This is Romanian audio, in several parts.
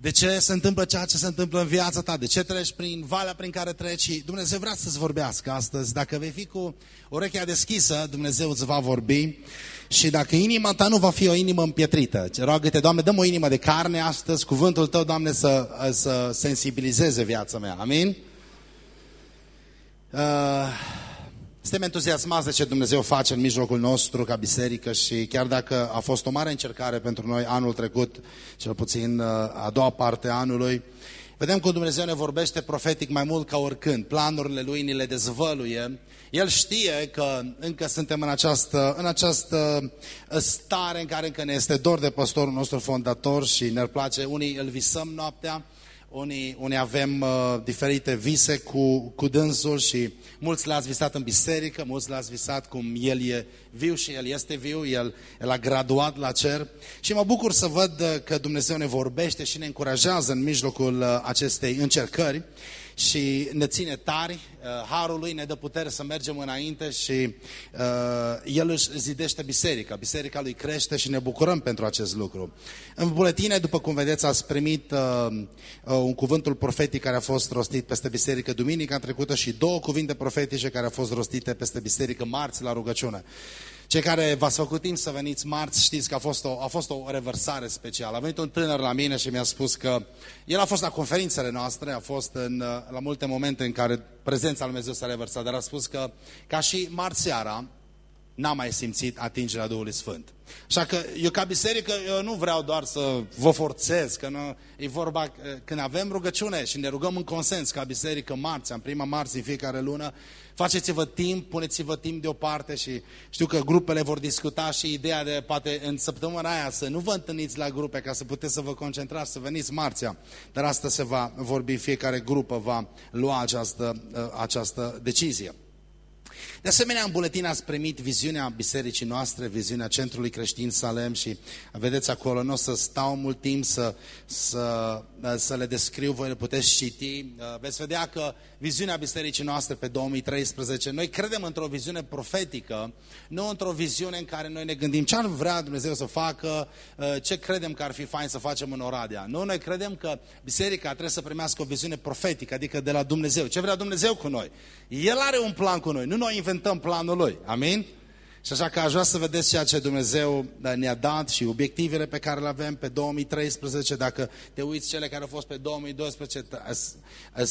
De ce se întâmplă ceea ce se întâmplă în viața ta? De ce treci prin valea prin care treci? Dumnezeu vrea să-ți vorbească astăzi. Dacă vei fi cu urechea deschisă, Dumnezeu îți va vorbi. Și dacă inima ta nu va fi o inimă împietrită, roagă-te, Doamne, dăm o inimă de carne astăzi, cuvântul Tău, Doamne, să, să sensibilizeze viața mea. Amin? Uh, suntem entuziasmați de ce Dumnezeu face în mijlocul nostru ca biserică și chiar dacă a fost o mare încercare pentru noi anul trecut, cel puțin uh, a doua parte a anului, vedem cum Dumnezeu ne vorbește profetic mai mult ca oricând. Planurile Lui ni le dezvăluie. El știe că încă suntem în această, în această stare în care încă ne este dor de păstorul nostru fondator și ne-ar place, unii îl visăm noaptea, unii, unii avem uh, diferite vise cu, cu dânsul și mulți le-ați visat în biserică, mulți le-ați visat cum El e viu și El este viu, El, El a graduat la cer. Și mă bucur să văd uh, că Dumnezeu ne vorbește și ne încurajează în mijlocul uh, acestei încercări și ne ține tari, uh, Harul lui ne dă putere să mergem înainte și uh, El își zidește biserica, biserica lui crește și ne bucurăm pentru acest lucru. În buletine, după cum vedeți, ați primit uh, un cuvântul profetic care a fost rostit peste biserică duminica trecută și două cuvinte profetice care au fost rostite peste biserică marți la rugăciune. Cei care v-ați făcut timp să veniți marți, știți că a fost, o, a fost o reversare specială. A venit un tânăr la mine și mi-a spus că el a fost la conferințele noastre, a fost în, la multe momente în care prezența lui Dumnezeu s-a reversat, dar a spus că, ca și marți seara, n-a mai simțit atingerea Duhului Sfânt. Așa că eu ca biserică eu nu vreau doar să vă forțez, că nu, e vorba, când avem rugăciune și ne rugăm în consens ca biserică marți, în prima marți în fiecare lună, faceți-vă timp, puneți-vă timp deoparte și știu că grupele vor discuta și ideea de poate în săptămâna aia să nu vă întâlniți la grupe ca să puteți să vă concentrați, să veniți marțea, dar asta se va vorbi, fiecare grupă va lua această, această decizie. De asemenea, în buletin ați primit viziunea bisericii noastre, viziunea Centrului Creștin Salem și vedeți acolo, nu o să stau mult timp să, să, să le descriu, voi le puteți citi. Veți vedea că viziunea bisericii noastre pe 2013, noi credem într-o viziune profetică, nu într-o viziune în care noi ne gândim ce ar vrea Dumnezeu să facă, ce credem că ar fi fain să facem în Oradea. Nu, noi credem că biserica trebuie să primească o viziune profetică, adică de la Dumnezeu. Ce vrea Dumnezeu cu noi? El are un plan cu noi, nu noi inventăm planul Lui. Amin? Și așa că aș vrea să vedeți ceea ce Dumnezeu ne-a dat și obiectivele pe care le avem pe 2013. Dacă te uiți cele care au fost pe 2012,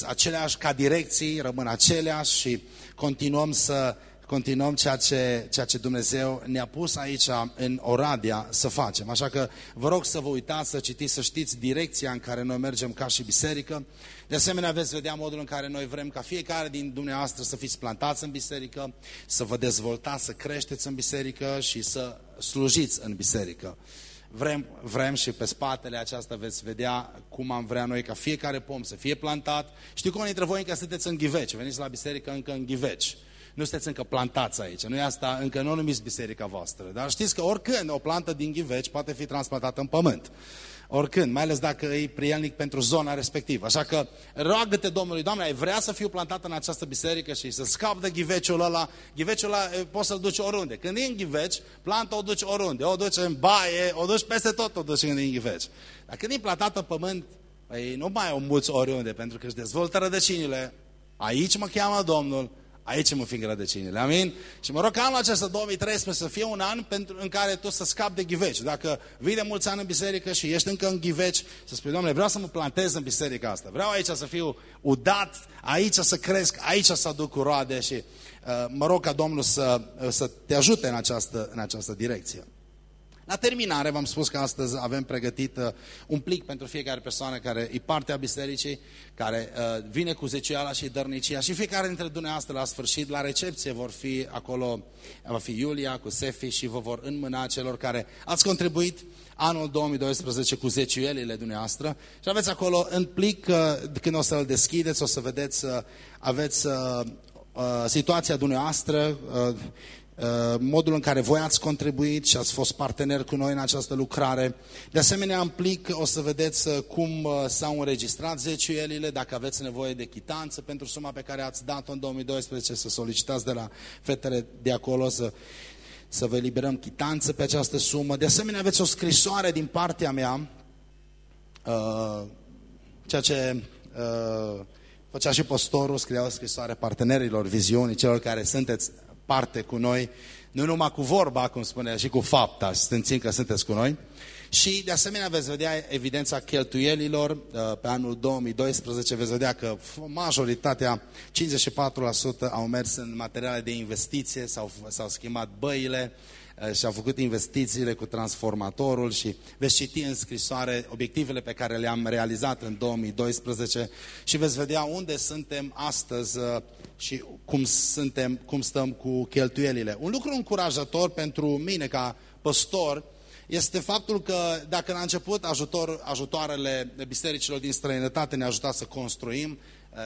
aceleași ca direcții, rămân aceleași și continuăm să continuăm ceea ce, ceea ce Dumnezeu ne-a pus aici în Oradea să facem. Așa că vă rog să vă uitați, să citiți, să știți direcția în care noi mergem ca și biserică. De asemenea, veți vedea modul în care noi vrem ca fiecare din dumneavoastră să fiți plantați în biserică, să vă dezvoltați, să creșteți în biserică și să slujiți în biserică. Vrem, vrem și pe spatele aceasta veți vedea cum am vrea noi ca fiecare pom să fie plantat. Știu că unii dintre voi încă sunteți în ghiveci, veniți la biserică încă în ghiveci nu sunteți încă plantați aici. Nu e asta, încă nu numiți biserica voastră. Dar știți că oricând o plantă din ghiveci poate fi transplantată în pământ. Oricând, mai ales dacă e prielnic pentru zona respectivă. Așa că roagă-te Domnului, Doamne, ai vrea să fiu plantat în această biserică și să scap de ghiveciul ăla. Ghiveciul ăla poți să-l duci oriunde. Când e în ghiveci, planta o duci oriunde. O duci în baie, o duci peste tot, o duci în ghiveci. Dar când e plantată în pământ, păi nu mai o muți oriunde, pentru că își dezvoltă rădăcinile. Aici mă cheamă Domnul, Aici mă fi rădăcinile, amin? Și mă rog ca anul acesta 2013 să fie un an pentru, în care tu să scapi de ghiveci. Dacă vii de mulți ani în biserică și ești încă în ghiveci, să spui, Doamne, vreau să mă plantez în biserica asta. Vreau aici să fiu udat, aici să cresc, aici să aduc roade și uh, mă rog ca Domnul să, uh, să te ajute în această, în această direcție. La terminare v-am spus că astăzi avem pregătit uh, un plic pentru fiecare persoană care e parte a bisericii, care uh, vine cu zeciala și dărnicia și fiecare dintre dumneavoastră la sfârșit, la recepție vor fi acolo, va fi Iulia cu Sefi și vă vor înmâna celor care ați contribuit anul 2012 cu zeciuielile dumneavoastră. Și aveți acolo în plic, uh, când o să-l deschideți, o să vedeți, aveți situația dumneavoastră, Uh, modul în care voi ați contribuit și ați fost partener cu noi în această lucrare. De asemenea, în plic o să vedeți uh, cum uh, s-au înregistrat zeciuielile, dacă aveți nevoie de chitanță pentru suma pe care ați dat-o în 2012, să solicitați de la fetele de acolo să, să vă eliberăm chitanță pe această sumă. De asemenea, aveți o scrisoare din partea mea uh, ceea ce uh, făcea și postorul, scria o scrisoare partenerilor viziunii, celor care sunteți parte cu noi, nu numai cu vorba, cum spunea, și cu fapta, stânțim că sunteți cu noi. Și de asemenea veți vedea evidența cheltuielilor uh, pe anul 2012, veți vedea că majoritatea, 54% au mers în materiale de investiție, s-au schimbat băile, uh, și-au făcut investițiile cu transformatorul și veți citi în scrisoare obiectivele pe care le-am realizat în 2012 și veți vedea unde suntem astăzi uh, și cum, suntem, cum stăm cu cheltuielile. Un lucru încurajator pentru mine ca păstor este faptul că dacă la început ajutor, ajutoarele bisericilor din străinătate ne-a ajutat să construim,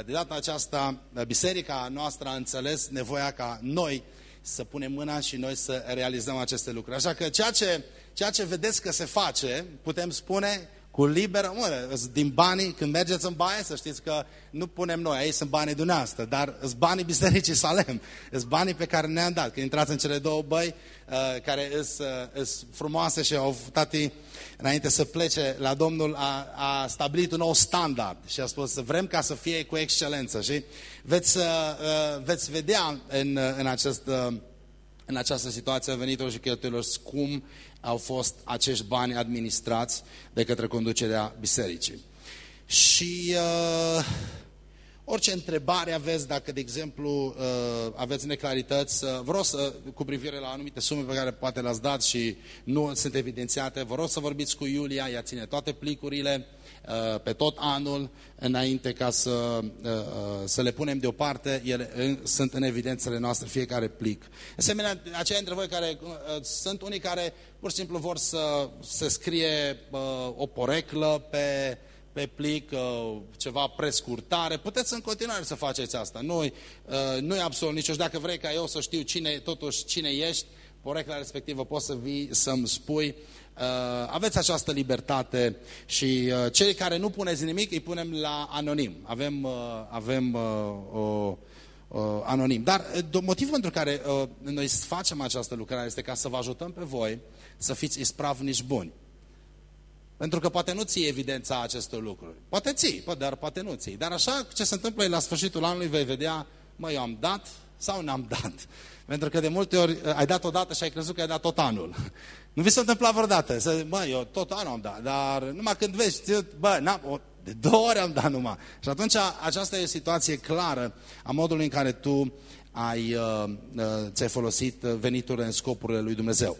de data aceasta biserica noastră a înțeles nevoia ca noi să punem mâna și noi să realizăm aceste lucruri. Așa că ceea ce, ceea ce vedeți că se face, putem spune cu liberă, mă, din banii, când mergeți în baie, să știți că nu punem noi, aici sunt banii dumneavoastră, dar sunt banii Bisericii Salem, sunt banii pe care ne-am dat. Când intrați în cele două băi, uh, care sunt uh, frumoase și au tati, înainte să plece la Domnul, a, a stabilit un nou standard și a spus, vrem ca să fie cu excelență. Și veți, uh, uh veți vedea în, în acest... Uh, în această situație a veniturilor și cheltuielor cum au fost acești bani administrați de către conducerea bisericii. Și uh, orice întrebare aveți, dacă de exemplu uh, aveți neclarități, uh, vreau să, cu privire la anumite sume pe care poate le-ați dat și nu sunt evidențiate, vă rog să vorbiți cu Iulia, ea ține toate plicurile, Uh, pe tot anul înainte ca să, uh, uh, să le punem deoparte, ele sunt în evidențele noastre fiecare plic. Asemenea, aceia dintre voi care sunt unii care pur și simplu vor să se scrie o poreclă pe, pe plic, ceva prescurtare, puteți în continuare să faceți asta. Nu, nu e absolut nicio. Și dacă vrei ca eu să știu cine, totuși cine ești, porecla respectivă poți să vii să-mi spui Uh, aveți această libertate și uh, cei care nu puneți nimic îi punem la anonim. Avem, uh, avem o anonim. Dar motivul pentru care noi facem această lucrare este ca să vă ajutăm pe voi să fiți ispravnici buni. Pentru că poate nu ții evidența acestor lucruri. Poate ții, dar poate nu ții. Dar așa ce se întâmplă la sfârșitul anului vei vedea, mă, eu am dat sau n-am dat. Pentru că de multe ori ai dat odată și ai crezut că ai dat tot anul. Nu vi s-a întâmplat vreodată. Să, bă, eu tot anul am dat, dar numai când vezi, bă, n-am, de două ori am dat numai. Și atunci aceasta e o situație clară a modului în care tu ai, uh, uh, ți-ai folosit veniturile în scopurile lui Dumnezeu.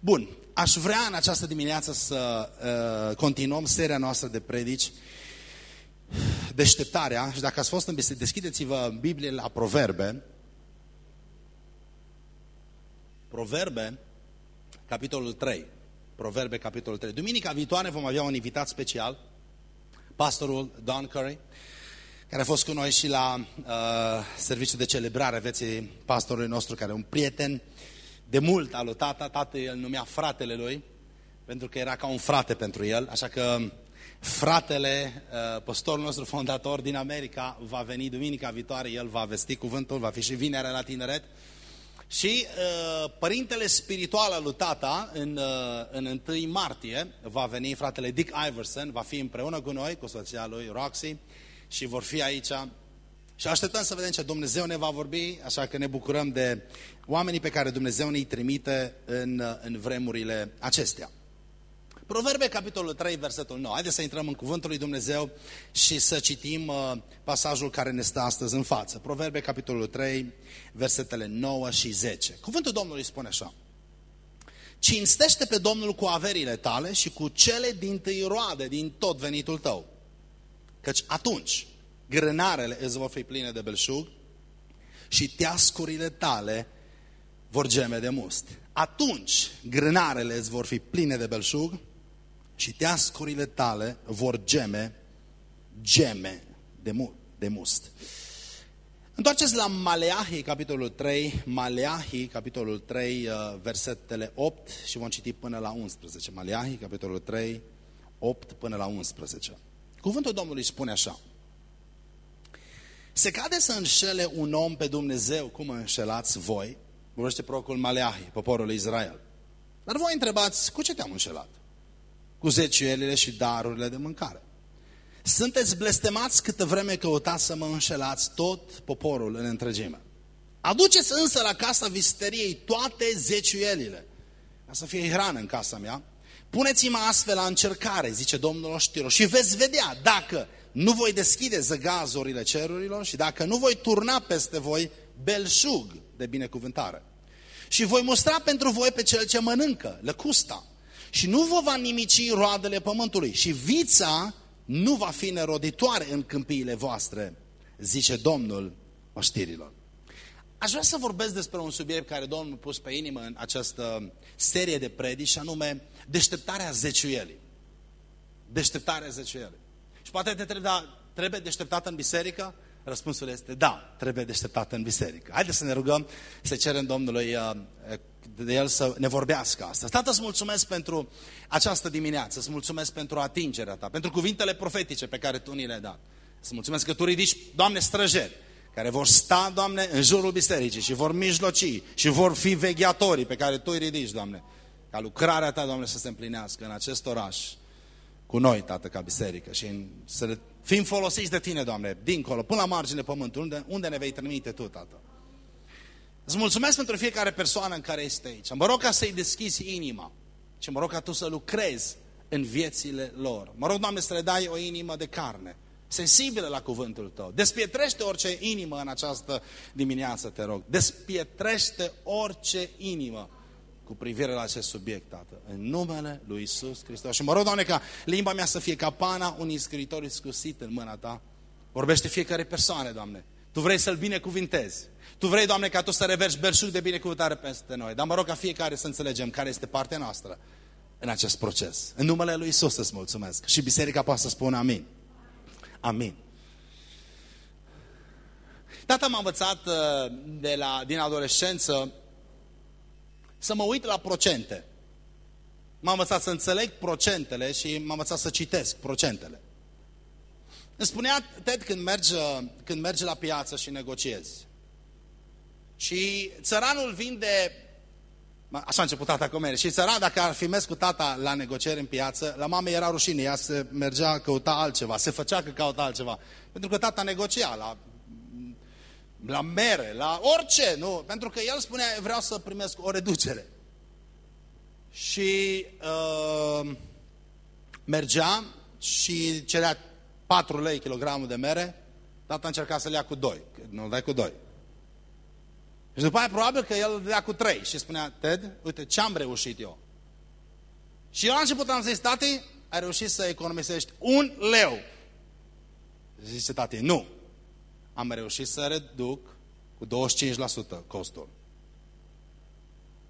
Bun, aș vrea în această dimineață să uh, continuăm seria noastră de predici deșteptarea și dacă ați fost în biserică, deschideți-vă Biblie la Proverbe. Proverbe, capitolul 3. Proverbe, capitolul 3. Duminica viitoare vom avea un invitat special, pastorul Don Curry, care a fost cu noi și la uh, serviciul de celebrare a vieții pastorului nostru, care e un prieten de mult al lui tata. Tatăl îl numea fratele lui, pentru că era ca un frate pentru el, așa că fratele, uh, pastorul nostru fondator din America, va veni duminica viitoare, el va vesti cuvântul, va fi și vinerea la tineret. Și uh, părintele spiritual al lui tata, în, uh, în 1 martie, va veni fratele Dick Iverson, va fi împreună cu noi, cu soția lui Roxy, și vor fi aici. Și așteptăm să vedem ce Dumnezeu ne va vorbi, așa că ne bucurăm de oamenii pe care Dumnezeu ne-i trimite în, uh, în vremurile acestea. Proverbe, capitolul 3, versetul 9. Haideți să intrăm în cuvântul lui Dumnezeu și să citim uh, pasajul care ne stă astăzi în față. Proverbe, capitolul 3, versetele 9 și 10. Cuvântul Domnului spune așa. Cinstește pe Domnul cu averile tale și cu cele din tâi roade din tot venitul tău. Căci atunci grânarele îți vor fi pline de belșug și teascurile tale vor geme de must. Atunci grânarele îți vor fi pline de belșug și teascurile tale vor geme, geme de, mu de must. Întoarceți la Maleahi, capitolul 3, Maleahi, capitolul 3, uh, versetele 8 și vom citi până la 11. Maleahi, capitolul 3, 8 până la 11. Cuvântul Domnului spune așa. Se cade să înșele un om pe Dumnezeu, cum înșelați voi, vorbește procul Maleahi, poporul Israel. Dar voi întrebați, cu ce te-am înșelat? Cu zeciuielile și darurile de mâncare. Sunteți blestemați câtă vreme căutați să mă înșelați tot poporul în întregime. Aduceți însă la casa visteriei toate zeciuielile, ca să fie hrană în casa mea. Puneți-mă astfel la încercare, zice Domnul oștirilor, și veți vedea dacă nu voi deschide zăgazurile cerurilor și dacă nu voi turna peste voi belșug de binecuvântare. Și voi mustra pentru voi pe cel ce mănâncă, lăcusta. Și nu vă va nimici roadele pământului. Și vița nu va fi neroditoare în câmpiile voastre, zice Domnul oștirilor. Aș vrea să vorbesc despre un subiect care Domnul a pus pe inimă în această serie de predici, și anume deșteptarea zeciuielii. Deșteptarea zeciuielii. Și poate te trebuie, da, trebuie deșteptată în biserică? Răspunsul este da, trebuie deșteptată în biserică. Haideți să ne rugăm, să cerem Domnului uh, de El să ne vorbească asta. Tată, îți mulțumesc pentru această dimineață, îți mulțumesc pentru atingerea Ta, pentru cuvintele profetice pe care Tu ni le-ai dat. Îți mulțumesc că Tu ridici, Doamne, străjeri, care vor sta, Doamne, în jurul bisericii și vor mijloci și vor fi vegheatorii pe care Tu îi ridici, Doamne. Ca lucrarea Ta, Doamne, să se împlinească în acest oraș cu noi, Tată, ca biserică și în, să fim folosiți de Tine, Doamne, dincolo, până la margine pământului, unde, unde ne vei trimite Tu, Tată. Îți mulțumesc pentru fiecare persoană în care este aici. Mă rog ca să-i deschizi inima și mă rog ca Tu să lucrezi în viețile lor. Mă rog, Doamne, să le dai o inimă de carne, sensibilă la cuvântul Tău. Despietrește orice inimă în această dimineață, te rog. Despietrește orice inimă cu privire la acest subiect, Tată. În numele lui Isus Hristos. Și mă rog, Doamne, ca limba mea să fie ca pana unui scriitor iscusit în mâna Ta. Vorbește fiecare persoană, Doamne. Tu vrei să-L binecuvintezi. Tu vrei, Doamne, ca Tu să reverși belșug de binecuvântare peste noi. Dar mă rog ca fiecare să înțelegem care este partea noastră în acest proces. În numele Lui Isus îți mulțumesc. Și biserica poate să spună amin. Amin. Tata m-a învățat uh, de la, din adolescență să mă uit la procente. M-a învățat să înțeleg procentele și m-a învățat să citesc procentele. Îmi spunea Ted când merge, când merge la piață și negociezi. Și țăranul vinde, așa a început tata cu mine, și țăran dacă ar fi mers cu tata la negocieri în piață, la mame era rușine, ea se mergea căuta altceva, se făcea că cauta altceva. Pentru că tata negocia la, la mere, la orice, nu? Pentru că el spunea, vreau să primesc o reducere. Și uh, mergea și cerea 4 lei kilogramul de mere, tata încerca să le ia cu 2, nu dai cu 2. Și după aia probabil că el dea cu 3 și spunea, Ted, uite ce am reușit eu. Și eu la început am zis, tati, ai reușit să economisești un leu. Zice tati, nu. Am reușit să reduc cu 25% costul.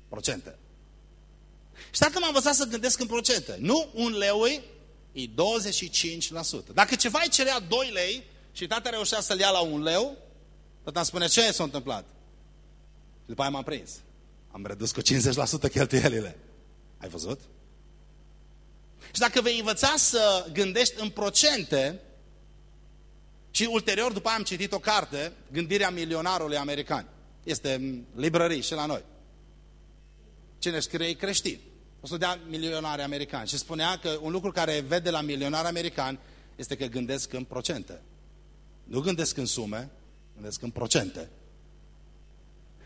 Procente. Și dacă m-am învățat să gândesc în procente, nu un leu e 25%. Dacă ceva îi cerea 2 lei și tata reușea să-l ia la un leu, tata îmi spune ce s-a întâmplat. Și după aia m-am prins. Am redus cu 50% cheltuielile. Ai văzut? Și dacă vei învăța să gândești în procente, și ulterior, după aia am citit o carte, Gândirea milionarului american. Este în librării și la noi. Cine scrie creștin. O studia milionari americani și spunea că un lucru care vede la milionari americani este că gândesc în procente. Nu gândesc în sume, gândesc în procente.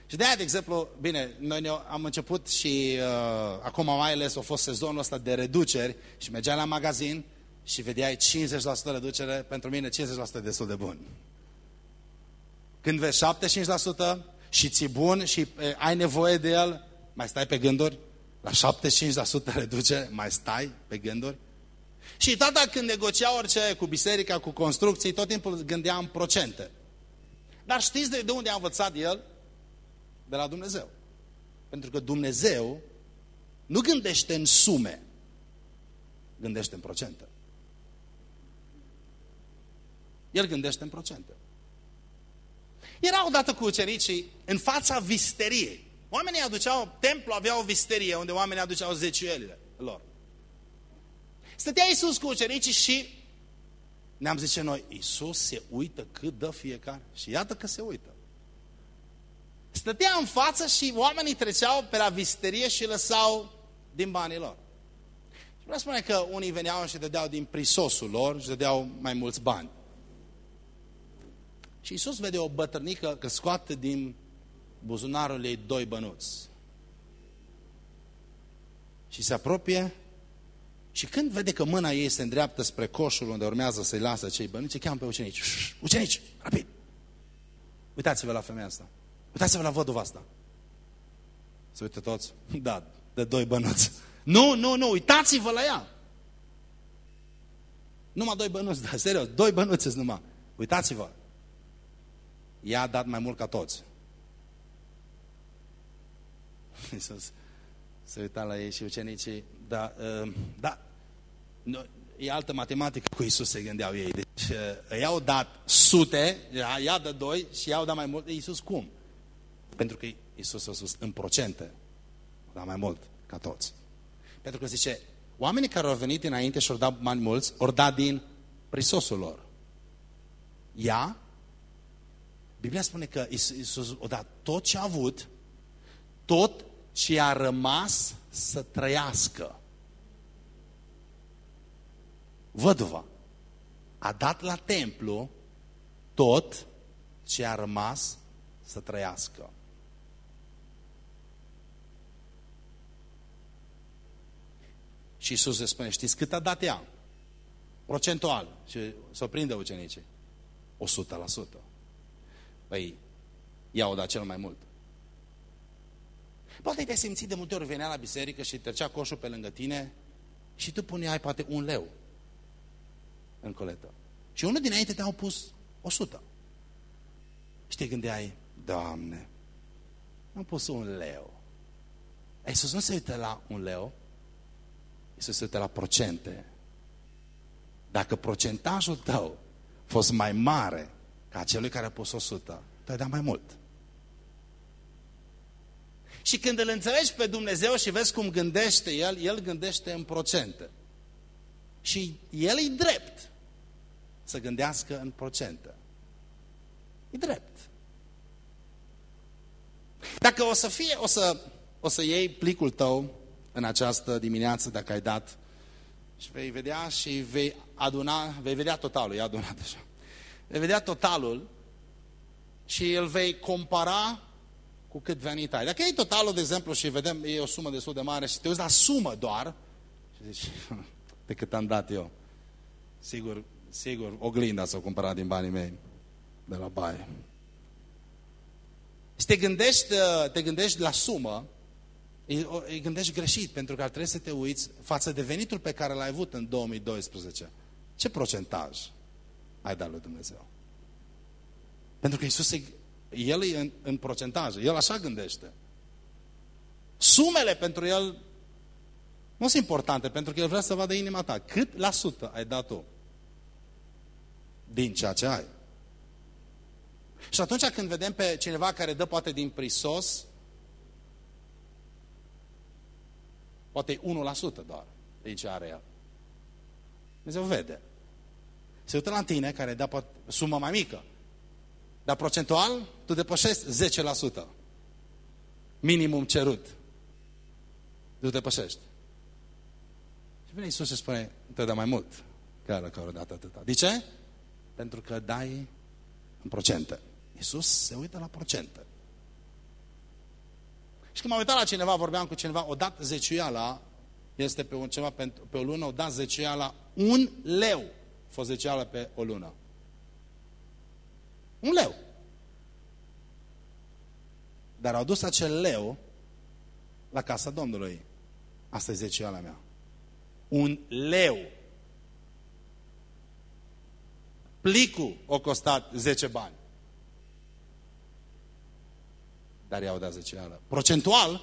Și de aia, de exemplu, bine, noi am început și uh, acum mai ales a fost sezonul ăsta de reduceri și mergeam la magazin și vedeai 50% reducere, pentru mine 50% e destul de bun. Când vezi 75% și ți bun și e, ai nevoie de el, mai stai pe gânduri? La 75% reducere, mai stai pe gânduri? Și tata când negocia orice cu biserica, cu construcții, tot timpul gândea în procente. Dar știți de, de unde a învățat el? De la Dumnezeu. Pentru că Dumnezeu nu gândește în sume, gândește în procente. El gândește în procente. Era odată cu ucenicii în fața visteriei. Oamenii aduceau, templu avea o visterie unde oamenii aduceau zeciuielile lor. Stătea Iisus cu ucenicii și ne-am zice noi, Iisus se uită cât dă fiecare. Și iată că se uită. Stătea în față și oamenii treceau pe la visterie și lăsau din banii lor. Și vreau spune că unii veneau și dădeau din prisosul lor și dădeau mai mulți bani. Și Iisus vede o bătrânică că scoate din buzunarul ei doi bănuți. Și se apropie și când vede că mâna ei se îndreaptă spre coșul unde urmează să-i lasă cei bănuți, cheamă pe ucenici. Ucenici, rapid! Uitați-vă la femeia asta. Uitați-vă la văduva asta. Se uită toți? Da, de doi bănuți. Nu, nu, nu, uitați-vă la ea. Numai doi bănuți, da, serios, doi bănuți numai. Uitați-vă. Ea a dat mai mult ca toți. Iisus se uita la ei și ucenicii, da, uh, da, nu, e altă matematică cu Iisus se gândeau ei. Deci uh, i-au dat sute, ea dă doi și i-au dat mai mult. Iisus cum? Pentru că Iisus a spus în procente, da mai mult ca toți. Pentru că zice, oamenii care au venit înainte și au dat mai mulți, au dat din prisosul lor. Ea, Biblia spune că Iisus a dat tot ce a avut, tot ce a rămas să trăiască. Văduva a dat la templu tot ce a rămas să trăiască. Și Iisus le spune, știți cât a dat ea? Procentual. Și să o prinde ucenicii. 100%. Păi, ea o dat cel mai mult. Poate te-ai simțit de multe ori venea la biserică și trecea coșul pe lângă tine și tu puneai poate un leu în coletă. Și unul dinainte te-au pus 100. Și te gândeai, Doamne, am pus un leu. Iisus nu se uită la un leu, Iisus se uită la procente. Dacă procentajul tău a fost mai mare ca celui care a pus 100, tu ai dat mai mult. Și când îl înțelegi pe Dumnezeu și vezi cum gândește El, El gândește în procente. Și El e drept să gândească în procente. E drept. Dacă o să fie, o să, o să iei plicul tău în această dimineață, dacă ai dat, și vei vedea și vei aduna, vei vedea totalul, e adunat deja. Vei vedea totalul și îl vei compara cu cât venit ai. Dacă iei totalul, de exemplu, și vedem, e o sumă destul de mare și te uiți la sumă doar, și zici, pe cât am dat eu, sigur, sigur, oglinda s-o cumpărat din banii mei de la baie. Și te gândești, te gândești la sumă, îi gândești greșit, pentru că ar trebui să te uiți față de venitul pe care l-ai avut în 2012. Ce procentaj ai dat lui Dumnezeu? Pentru că Iisus el e în, în procentaje, el așa gândește. Sumele pentru el nu sunt importante, pentru că el vrea să vadă inima ta. Cât la sută ai dat tu din ceea ce ai? Și atunci când vedem pe cineva care dă poate din prisos, poate 1% doar din ce are el. Dumnezeu vede. Se uită la tine care dă poate sumă mai mică. Dar procentual, tu depășești 10%. Minimum cerut. Tu depășești. Și vine Iisus și spune, te dă mai mult. Chiar că au dat atâta. De ce? Pentru că dai în procente. Iisus se uită la procente. Și când m-am uitat la cineva, vorbeam cu cineva, o dat zeciuiala, este pe un ceva pe, pe o lună, o dat zeciuiala un leu. A fost zeciuiala pe o lună. Un leu. Dar au dus acel leu la casa Domnului. Asta e zecioala mea. Un leu. Plicul a costat 10 bani. Dar i-au dat zecioală. Procentual,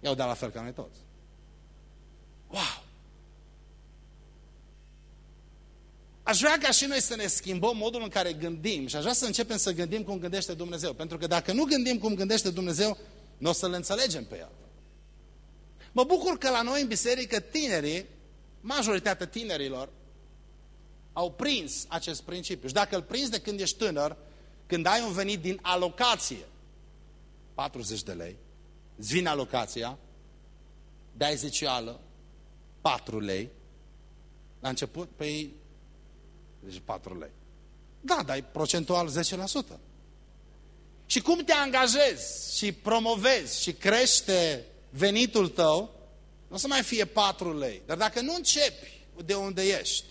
i-au dat la fel ca noi toți. Wow! Aș vrea ca și noi să ne schimbăm modul în care gândim și aș vrea să începem să gândim cum gândește Dumnezeu. Pentru că dacă nu gândim cum gândește Dumnezeu, nu o să-L înțelegem pe El. Mă bucur că la noi în biserică tinerii, majoritatea tinerilor, au prins acest principiu. Și dacă îl prins de când ești tânăr, când ai un venit din alocație, 40 de lei, îți vine alocația, dai zecială, 4 lei. La început, păi, deci 4 lei. Da, dar e procentual 10%. Și cum te angajezi și promovezi și crește venitul tău, nu o să mai fie 4 lei. Dar dacă nu începi de unde ești,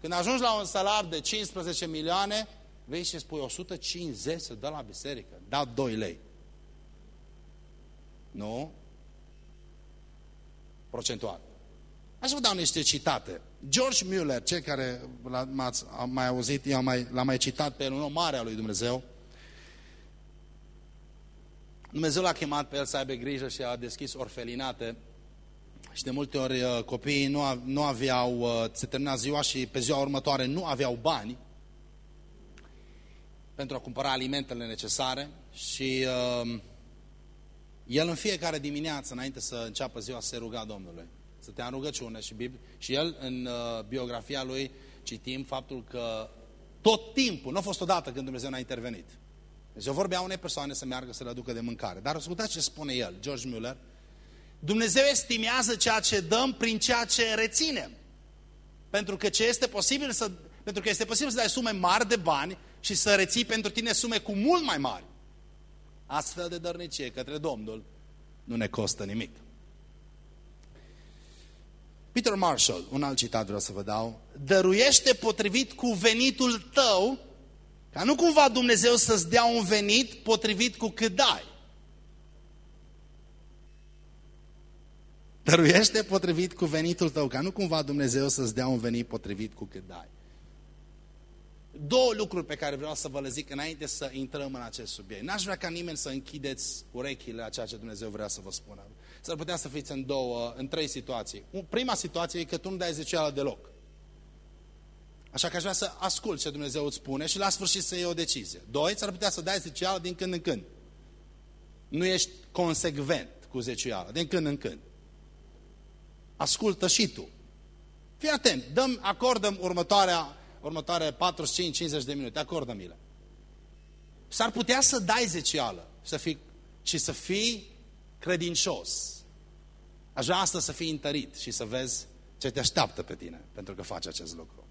când ajungi la un salar de 15 milioane, vei și spui 150 să dă la biserică, da 2 lei. Nu? Procentual. Aș vă dau niște citate. George Mueller, cei care l-ați mai auzit, eu l-am mai, mai citat pe el, un om mare al lui Dumnezeu, Dumnezeu l-a chemat pe el să aibă grijă și a deschis orfelinate și de multe ori uh, copiii nu, nu aveau, uh, se termina ziua și pe ziua următoare nu aveau bani pentru a cumpăra alimentele necesare și uh, el în fiecare dimineață, înainte să înceapă ziua, se ruga Domnului. Să te în rugăciune și, Biblie. și el, în uh, biografia lui, citim faptul că tot timpul, nu a fost odată când Dumnezeu n-a intervenit. Deci vorbea unei persoane să meargă să le aducă de mâncare. Dar ascultați ce spune el, George Mueller. Dumnezeu estimează ceea ce dăm prin ceea ce reținem. Pentru că, ce este posibil să, pentru că este posibil să dai sume mari de bani și să reții pentru tine sume cu mult mai mari. Astfel de dărnicie către Domnul nu ne costă nimic. Peter Marshall, un alt citat vreau să vă dau, dăruiește potrivit cu venitul tău, ca nu cumva Dumnezeu să-ți dea un venit potrivit cu cât dai. Dăruiește potrivit cu venitul tău, ca nu cumva Dumnezeu să-ți dea un venit potrivit cu cât dai. Două lucruri pe care vreau să vă le zic înainte să intrăm în acest subiect. N-aș vrea ca nimeni să închideți urechile la ceea ce Dumnezeu vrea să vă spună. S-ar putea să fiți în două, în trei situații. Prima situație e că tu nu dai zeceală deloc. Așa că aș vrea să ascult ce Dumnezeu îți spune și la sfârșit să iei o decizie. Doi, s-ar putea să dai zeceală din când în când. Nu ești consecvent cu zecială, din când în când. Ascultă și tu. Fii atent, dăm, acordăm următoarea, următoarea 45-50 de minute, acordă-mi-le. S-ar putea să dai zecială să fii, și să fii credincios. Aș vrea asta să fii întărit și să vezi ce te așteaptă pe tine pentru că faci acest lucru.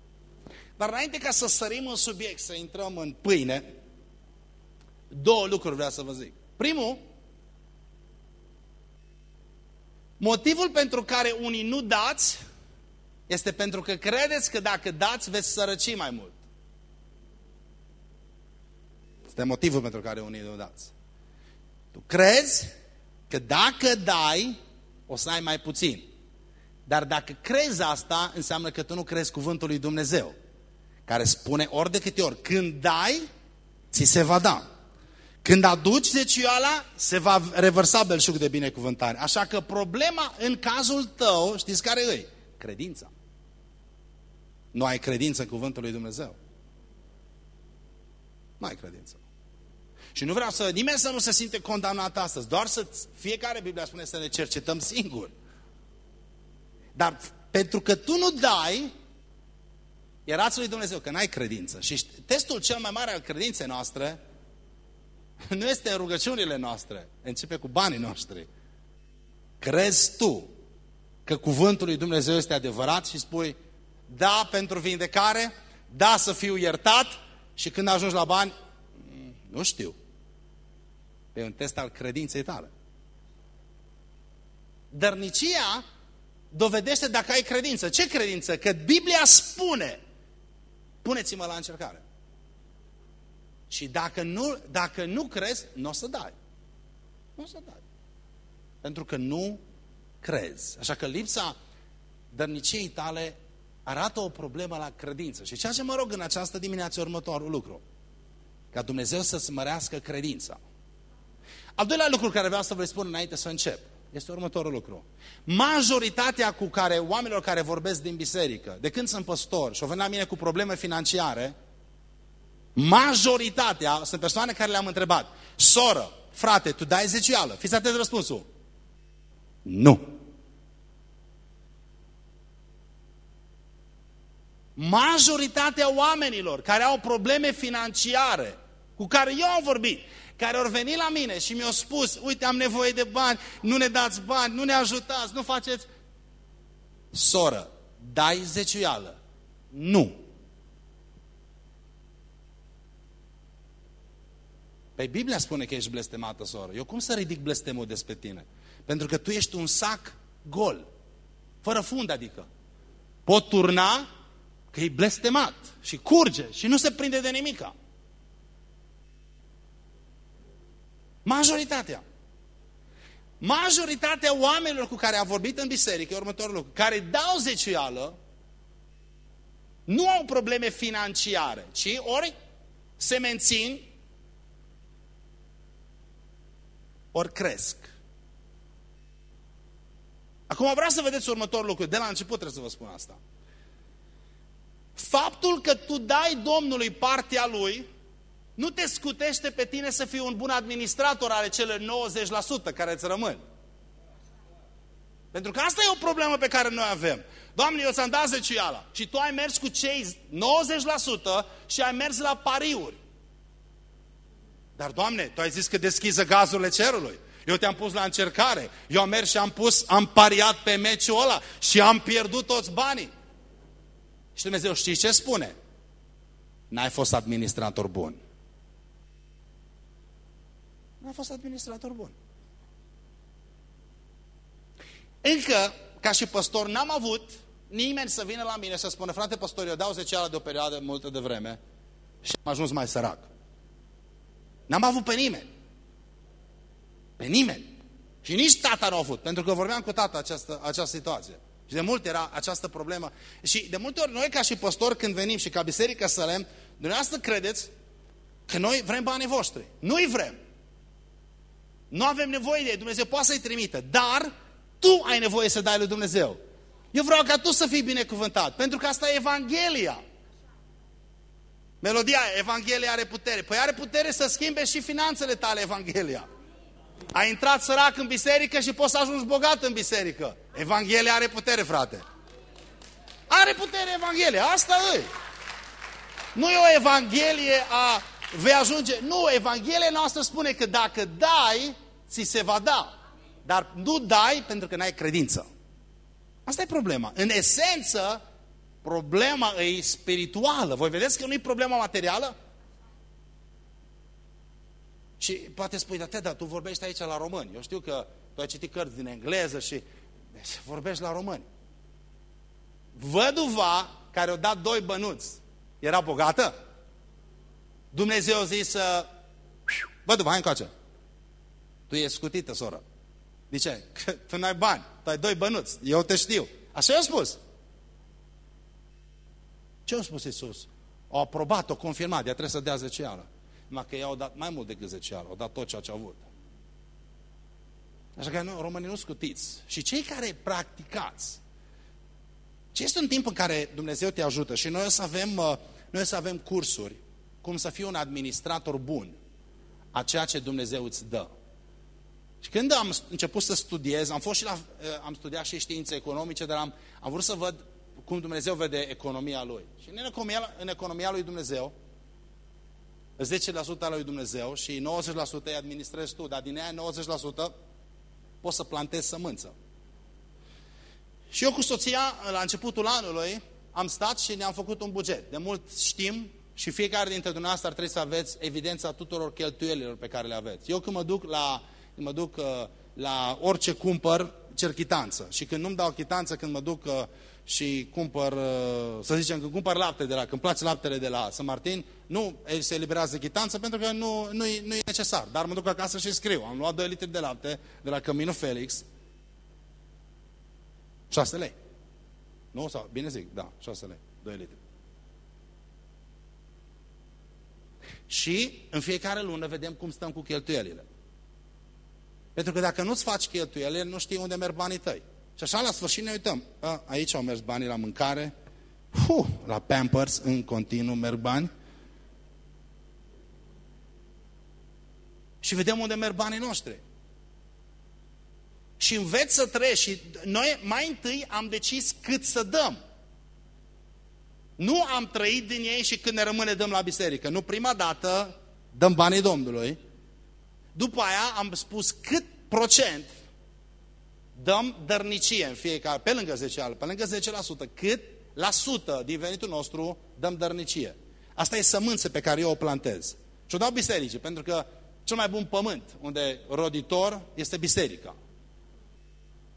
Dar înainte ca să sărim în subiect, să intrăm în pâine, două lucruri vreau să vă zic. Primul, motivul pentru care unii nu dați este pentru că credeți că dacă dați veți sărăci mai mult. Este motivul pentru care unii nu dați. Tu crezi că dacă dai, o să ai mai puțin. Dar dacă crezi asta, înseamnă că tu nu crezi cuvântul lui Dumnezeu, care spune ori de câte ori, când dai, ți se va da. Când aduci zecioala, se va revărsa belșug de binecuvântare. Așa că problema în cazul tău, știți care e? Credința. Nu ai credință în cuvântul lui Dumnezeu. Nu ai credință. Și nu vreau să, nimeni să nu se simte condamnat astăzi, doar să fiecare Biblia spune să ne cercetăm singuri. Dar pentru că tu nu dai, erați lui Dumnezeu, că n-ai credință. Și testul cel mai mare al credinței noastre nu este în rugăciunile noastre, începe cu banii noștri. Crezi tu că cuvântul lui Dumnezeu este adevărat și spui, da pentru vindecare, da să fiu iertat și când ajungi la bani, nu știu. E un test al credinței tale. Dărnicia dovedește dacă ai credință. Ce credință? Că Biblia spune, puneți-mă la încercare. Și dacă nu, dacă nu crezi, nu o să dai. Nu o să dai. Pentru că nu crezi. Așa că lipsa dărniciei tale arată o problemă la credință. Și ceea ce mă rog în această dimineață următorul lucru. Ca Dumnezeu să-ți mărească credința. Al doilea lucru care vreau să vă spun înainte să încep este următorul lucru. Majoritatea cu care, oamenilor care vorbesc din biserică, de când sunt păstor și au venit la mine cu probleme financiare, majoritatea sunt persoane care le-am întrebat, soră, frate, tu dai zecială? Fiți atent răspunsul. Nu. Majoritatea oamenilor care au probleme financiare, cu care eu am vorbit, care au venit la mine și mi-au spus, uite, am nevoie de bani, nu ne dați bani, nu ne ajutați, nu faceți... Soră, dai zeciuială? Nu. Păi Biblia spune că ești blestemată, soră. Eu cum să ridic blestemul despre tine? Pentru că tu ești un sac gol. Fără fund, adică. Pot turna că e blestemat și curge și nu se prinde de nimica. Majoritatea. Majoritatea oamenilor cu care a vorbit în biserică, e următorul lucru, care dau zeciuială, nu au probleme financiare, ci ori se mențin, ori cresc. Acum vreau să vedeți următorul lucru. De la început trebuie să vă spun asta. Faptul că tu dai Domnului partea Lui, nu te scutește pe tine să fii un bun administrator ale cele 90% care îți rămân. Pentru că asta e o problemă pe care noi avem. Doamne, eu ți-am dat zeciuiala și tu ai mers cu cei 90% și ai mers la pariuri. Dar, Doamne, tu ai zis că deschiză gazurile cerului. Eu te-am pus la încercare. Eu am mers și am pus, am pariat pe meciul ăla și am pierdut toți banii. Și Dumnezeu știi ce spune? N-ai fost administrator bun. N-ai fost administrator bun. Încă, ca și păstor, n-am avut nimeni să vină la mine să spună, frate păstor, eu dau zeceala de o perioadă multă de vreme și am ajuns mai sărac. N-am avut pe nimeni. Pe nimeni. Și nici tata nu a avut, pentru că vorbeam cu tata această, această situație. Și de mult era această problemă. Și de multe ori noi ca și păstori când venim și ca biserică Sălem, dumneavoastră credeți că noi vrem banii voștri. Nu-i vrem. Nu avem nevoie de ei. Dumnezeu poate să-i trimită. Dar tu ai nevoie să dai lui Dumnezeu. Eu vreau ca tu să fii binecuvântat. Pentru că asta e Evanghelia. Melodia, Evanghelia are putere. Păi are putere să schimbe și finanțele tale, Evanghelia. Ai intrat sărac în biserică și poți să ajungi bogat în biserică. Evanghelia are putere, frate. Are putere Evanghelia, asta e. Nu e o Evanghelie a vei ajunge. Nu, Evanghelia noastră spune că dacă dai, ți se va da. Dar nu dai pentru că n-ai credință. Asta e problema. În esență, problema e spirituală. Voi vedeți că nu e problema materială? Și poate spui, da, dar tu vorbești aici la români. Eu știu că tu ai citit cărți din engleză și deci, vorbești la români. Văduva care o dat doi bănuți era bogată? Dumnezeu a zis să... Văduva, hai încoace. Tu ești scutită, soră. De ce? Că tu n-ai bani, tu ai doi bănuți, eu te știu. Așa i-a spus. Ce a spus Iisus? O aprobat, o confirmat, ea trebuie să dea zeceală numai că ei au dat mai mult decât 10 ani, au dat tot ceea ce au avut. Așa că nu, românii nu scutiți. Și cei care practicați, ce este un timp în care Dumnezeu te ajută și noi o să avem, uh, noi o să avem cursuri cum să fii un administrator bun a ceea ce Dumnezeu îți dă. Și când am început să studiez, am fost și la, uh, am studiat și științe economice, dar am, am vrut să văd cum Dumnezeu vede economia Lui. Și în economia, în economia Lui Dumnezeu, 10% al lui Dumnezeu și 90% îi administrezi tu, dar din aia 90% poți să plantezi sămânță. Și eu cu soția, la începutul anului, am stat și ne-am făcut un buget. De mult știm și fiecare dintre dumneavoastră ar trebui să aveți evidența tuturor cheltuielilor pe care le aveți. Eu când mă duc la, când mă duc, uh, la orice cumpăr, cer chitanță. Și când nu-mi dau chitanță, când mă duc uh, și cumpăr, uh, să zicem, când cumpăr lapte de la, când place laptele de la San Martin, nu se eliberează chitanță pentru că nu, nu, e, nu e necesar. Dar mă duc acasă și scriu. Am luat 2 litri de lapte de la Cămino Felix. 6 lei. Nu? Sau, bine zic, da, 6 lei. 2 litri. Și în fiecare lună vedem cum stăm cu cheltuielile. Pentru că dacă nu-ți faci cheltuielile, nu știi unde merg banii tăi. Și așa la sfârșit ne uităm. A, aici au mers banii la mâncare, Huh, la Pampers în continuu merg bani. Și vedem unde merg banii noștri. Și înveți să treci. Și noi mai întâi am decis cât să dăm. Nu am trăit din ei și când ne rămâne dăm la biserică. Nu prima dată dăm banii Domnului. După aia am spus cât procent dăm dărnicie în fiecare, pe lângă 10 pe lângă 10%, cât la sută din venitul nostru dăm dărnicie. Asta e sămânță pe care eu o plantez. Și o dau bisericii, pentru că cel mai bun pământ unde roditor este biserica.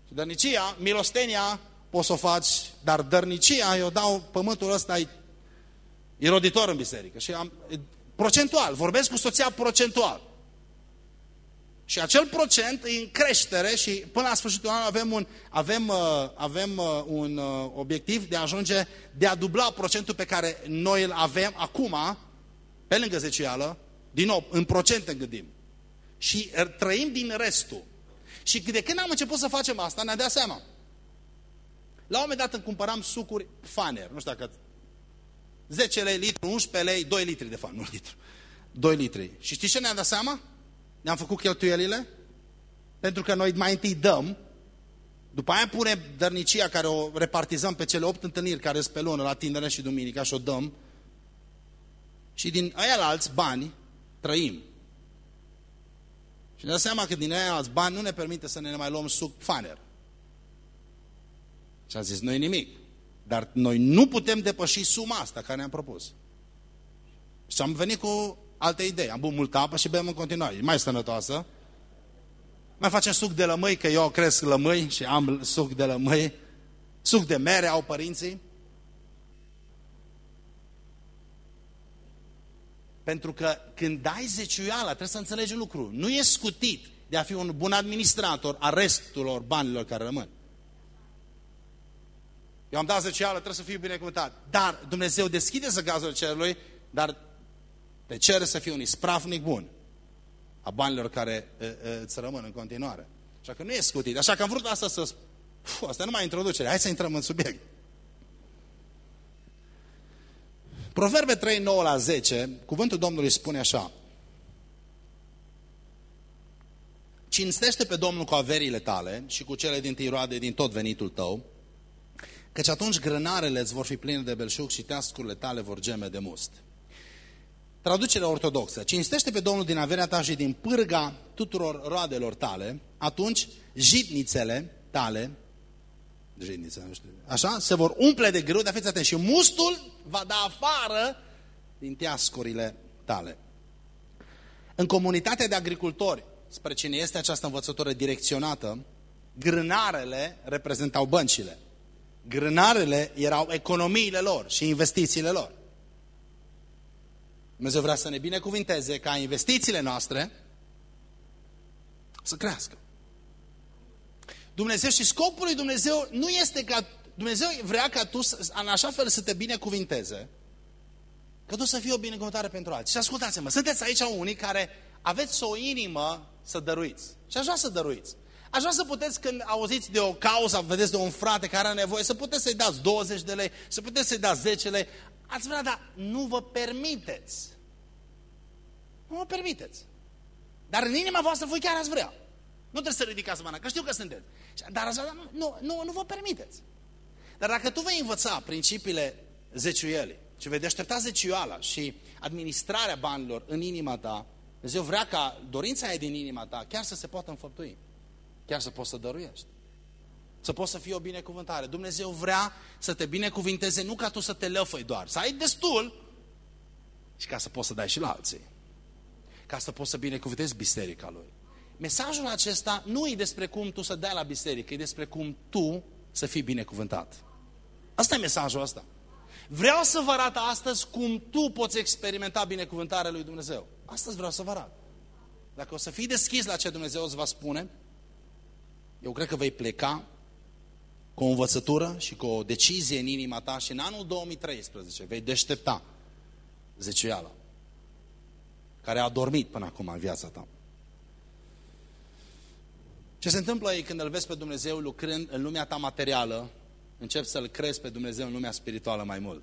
Și dărnicia, milostenia, poți să o faci, dar dărnicia, eu dau pământul ăsta, e, e roditor în biserică. Și am, procentual, vorbesc cu soția procentual. Și acel procent e în creștere și până la sfârșitul anului avem un, avem, uh, avem uh, un uh, obiectiv de a ajunge, de a dubla procentul pe care noi îl avem acum, pe lângă zecială, din nou, în procente gândim. Și trăim din restul. Și de când am început să facem asta, ne-am dat seama. La un moment dat îmi cumpăram sucuri faner, nu știu dacă 10 lei litru, 11 lei, 2 litri de fapt, nu litru. 2 litri. Și știți ce ne-am dat seama? Ne-am făcut cheltuielile? Pentru că noi mai întâi dăm, după aia punem dărnicia care o repartizăm pe cele 8 întâlniri care sunt pe lună, la tindere și duminica și o dăm. Și din aia alți bani trăim. Și ne dăm seama că din aia alți bani nu ne permite să ne mai luăm suc faner. Și a zis, nu e nimic. Dar noi nu putem depăși suma asta care ne-am propus. Și am venit cu alte idei. Am băut multă apă și bem în continuare. E mai sănătoasă. Mai facem suc de lămâi, că eu cresc lămâi și am suc de lămâi. Suc de mere au părinții. Pentru că când dai zeciuiala, trebuie să înțelegi un lucru. Nu e scutit de a fi un bun administrator a resturilor banilor care rămân. Eu am dat zecială, trebuie să fiu binecuvântat. Dar Dumnezeu deschide zăgazul cerului, dar te cere să fii un ispravnic bun a banilor care e, e, îți rămân în continuare. Așa că nu e scutit. Așa că am vrut asta să... Uf, asta nu mai introducere. Hai să intrăm în subiect. Proverbe 3, 9 la 10, cuvântul Domnului spune așa. Cinstește pe Domnul cu averile tale și cu cele din tiroade din tot venitul tău, căci atunci grânarele îți vor fi pline de belșug și teascurile tale vor geme de must. Traducerea ortodoxă. Cinstește pe Domnul din averea ta și din pârga tuturor roadelor tale, atunci jitnițele tale, jitnițe, nu știu, așa, se vor umple de grâu, dar fiți atenți, și mustul va da afară din teascurile tale. În comunitatea de agricultori, spre cine este această învățătură direcționată, grânarele reprezentau băncile. Grânarele erau economiile lor și investițiile lor. Dumnezeu vrea să ne binecuvinteze ca investițiile noastre să crească. Dumnezeu și scopul lui Dumnezeu nu este ca... Dumnezeu vrea ca tu în așa fel să te binecuvinteze, că tu să fii o binecuvântare pentru alții. Și ascultați-mă, sunteți aici unii care aveți o inimă să dăruiți. Și aș vrea să dăruiți. Aș vrea să puteți, când auziți de o cauză, vedeți de un frate care are nevoie, să puteți să-i dați 20 de lei, să puteți să-i dați 10 lei. Ați vrea, dar nu vă permiteți. Nu vă permiteți. Dar în inima voastră voi chiar ați vrea. Nu trebuie să ridicați mâna, că știu că sunteți. Dar ați vrea, nu, nu, nu vă permiteți. Dar dacă tu vei învăța principiile zeciuielii și vei deștepta zeciuiala și administrarea banilor în inima ta, Dumnezeu vrea ca dorința aia din inima ta chiar să se poată înfăptui. Chiar să poți să dăruiești. Să poți să fii o binecuvântare. Dumnezeu vrea să te binecuvinteze, nu ca tu să te lăfăi doar. Să ai destul și ca să poți să dai și la alții. Ca să poți să binecuvântezi biserica lui. Mesajul acesta nu e despre cum tu să dai la biserică, e despre cum tu să fii binecuvântat. Asta e mesajul ăsta. Vreau să vă arăt astăzi cum tu poți experimenta binecuvântarea lui Dumnezeu. Astăzi vreau să vă arăt. Dacă o să fii deschis la ce Dumnezeu îți va spune, eu cred că vei pleca cu o învățătură și cu o decizie în inima ta și în anul 2013 vei deștepta zeciuiala care a dormit până acum în viața ta. Ce se întâmplă e când îl vezi pe Dumnezeu lucrând în lumea ta materială, începi să-L crezi pe Dumnezeu în lumea spirituală mai mult.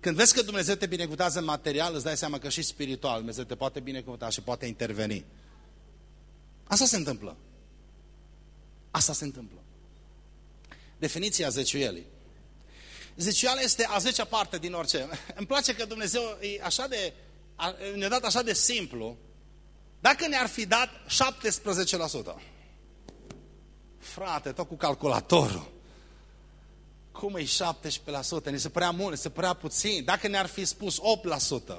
Când vezi că Dumnezeu te binecuvântează în material, îți dai seama că și spiritual Dumnezeu te poate binecuvânta și poate interveni. Asta se întâmplă. Asta se întâmplă. Definiția zeciuielii. Zeciuiala este a zecea parte din orice. Îmi place că Dumnezeu e așa de, ne-a dat așa de simplu. Dacă ne-ar fi dat 17%, Frate, tot cu calculatorul. Cum e 17%? Ne se prea mult, ne se prea puțin. Dacă ne-ar fi spus 8%,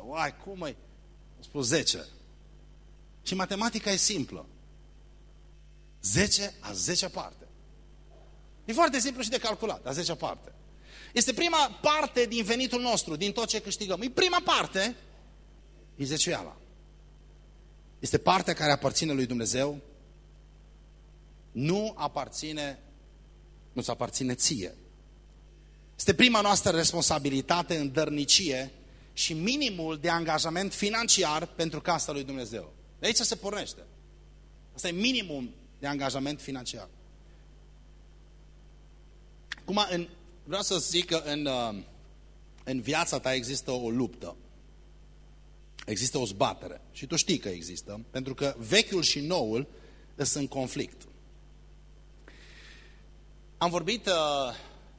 uai, cum e? spus 10. Și matematica e simplă. 10 a 10 parte. E foarte simplu și de calculat, a 10 parte. Este prima parte din venitul nostru, din tot ce câștigăm. E prima parte, e zeciuiala. Este partea care aparține lui Dumnezeu, nu aparține, nu-ți aparține ție. Este prima noastră responsabilitate în dărnicie și minimul de angajament financiar pentru casa lui Dumnezeu. De aici se pornește. Asta e minimum de angajament financiar. Acum, în, vreau să zic că în, uh, în viața ta există o luptă. Există o zbatere. Și tu știi că există, pentru că vechiul și noul sunt în conflict. Am vorbit uh,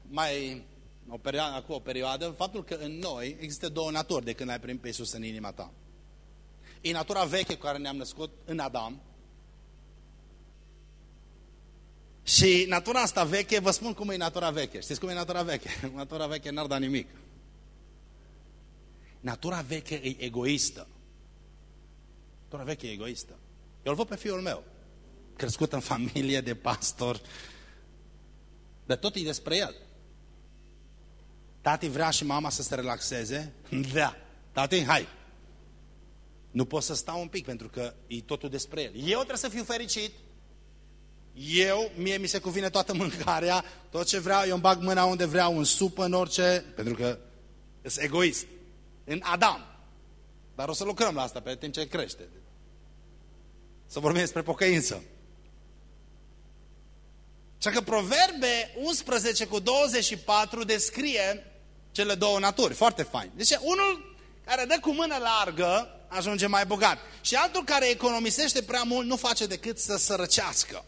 mai o perioadă, acum o perioadă faptul că în noi există două naturi de când ai primit pe Iisus în inima ta. E natura veche cu care ne-am născut în Adam, Și natura asta veche, vă spun cum e natura veche. Știți cum e natura veche? Natura veche n-ar da nimic. Natura veche e egoistă. Natura veche e egoistă. Eu îl văd pe fiul meu, crescut în familie de pastor, de tot e despre el. Tati vrea și mama să se relaxeze? Da. Tati, hai. Nu pot să stau un pic pentru că e totul despre el. Eu trebuie să fiu fericit eu, mie mi se cuvine toată mâncarea, tot ce vreau, eu îmi bag mâna unde vreau, în supă, în orice, pentru că sunt egoist. În Adam. Dar o să lucrăm la asta pe timp ce crește. Să vorbim despre pocăință. Așa că Proverbe 11 cu 24 descrie cele două naturi. Foarte fain. Deci unul care dă cu mână largă ajunge mai bogat. Și altul care economisește prea mult nu face decât să sărăcească.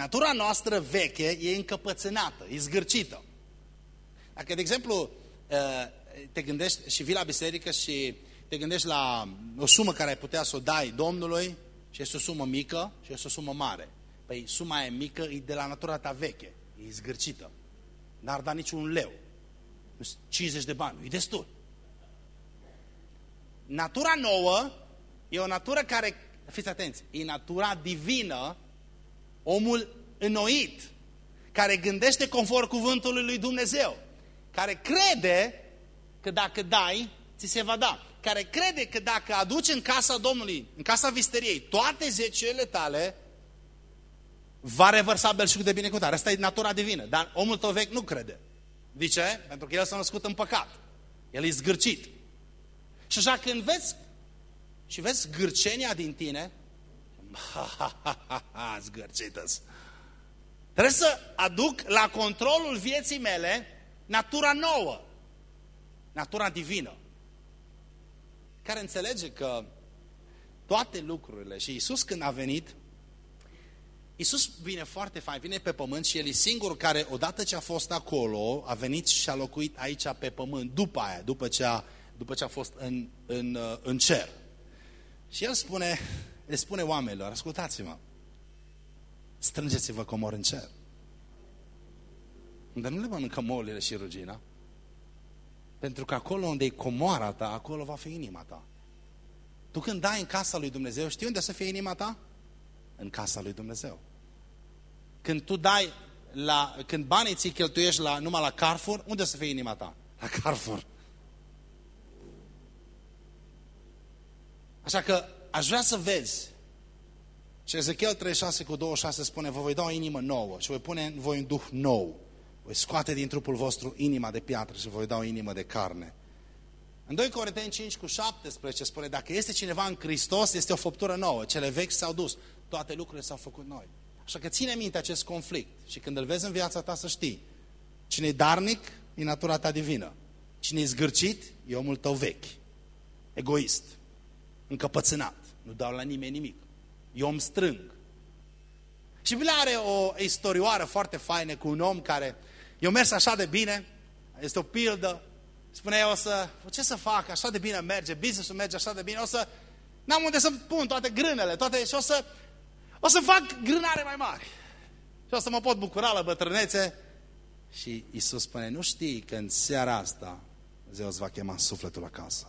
Natura noastră veche e încăpățânată, e zgârcită. Dacă, de exemplu, uh, te gândești și vii la biserică și te gândești la o sumă care ai putea să o dai Domnului și este o sumă mică și este o sumă mare. Păi suma e mică, e de la natura ta veche, e zgârcită. N-ar da niciun leu. 50 de bani, e destul. Natura nouă e o natură care, fiți atenți, e natura divină omul înnoit, care gândește conform cuvântului lui Dumnezeu, care crede că dacă dai, ți se va da, care crede că dacă aduci în casa Domnului, în casa visteriei, toate zeciurile tale, va revărsa belșug de binecuvântare. Asta e natura divină. Dar omul tău vechi nu crede. De ce? Pentru că el s-a născut în păcat. El e zgârcit. Și așa când vezi și vezi gârcenia din tine, Zgârcită-s. Trebuie să aduc la controlul vieții mele natura nouă, natura divină, care înțelege că toate lucrurile, și Isus când a venit, Isus vine foarte fain, vine pe pământ și El e singurul care, odată ce a fost acolo, a venit și a locuit aici pe pământ, după aia, după ce a, după ce a fost în, în, în cer. Și El spune, le spune oamenilor, ascultați-mă, strângeți-vă comor în cer. Unde nu le mănâncă mourile și rugina, pentru că acolo unde e comoara ta, acolo va fi inima ta. Tu când dai în casa lui Dumnezeu, știi unde să fie inima ta? În casa lui Dumnezeu. Când tu dai la, când banii ți cheltuiești la, numai la Carrefour, unde să fie inima ta? La Carrefour. Așa că aș vrea să vezi și Ezechiel 36 cu 26 spune, vă voi da o inimă nouă și voi pune în voi un duh nou. Voi scoate din trupul vostru inima de piatră și voi da o inimă de carne. În 2 Corinteni 5 cu 17 spune, dacă este cineva în Hristos, este o făptură nouă. Cele vechi s-au dus. Toate lucrurile s-au făcut noi. Așa că ține minte acest conflict și când îl vezi în viața ta să știi, cine e darnic, e natura ta divină. Cine e zgârcit, e omul tău vechi. Egoist încăpățânat. Nu dau la nimeni nimic. Eu îmi strâng. Și Biblia are o istorioară foarte faină cu un om care eu mers așa de bine, este o pildă, spune eu o să, ce să fac, așa de bine merge, business-ul merge așa de bine, o să, n-am unde să pun toate grânele, toate, și o să, o să fac grânare mai mari. Și o să mă pot bucura la bătrânețe. Și Isus spune, nu știi că în seara asta Dumnezeu îți va chema sufletul acasă.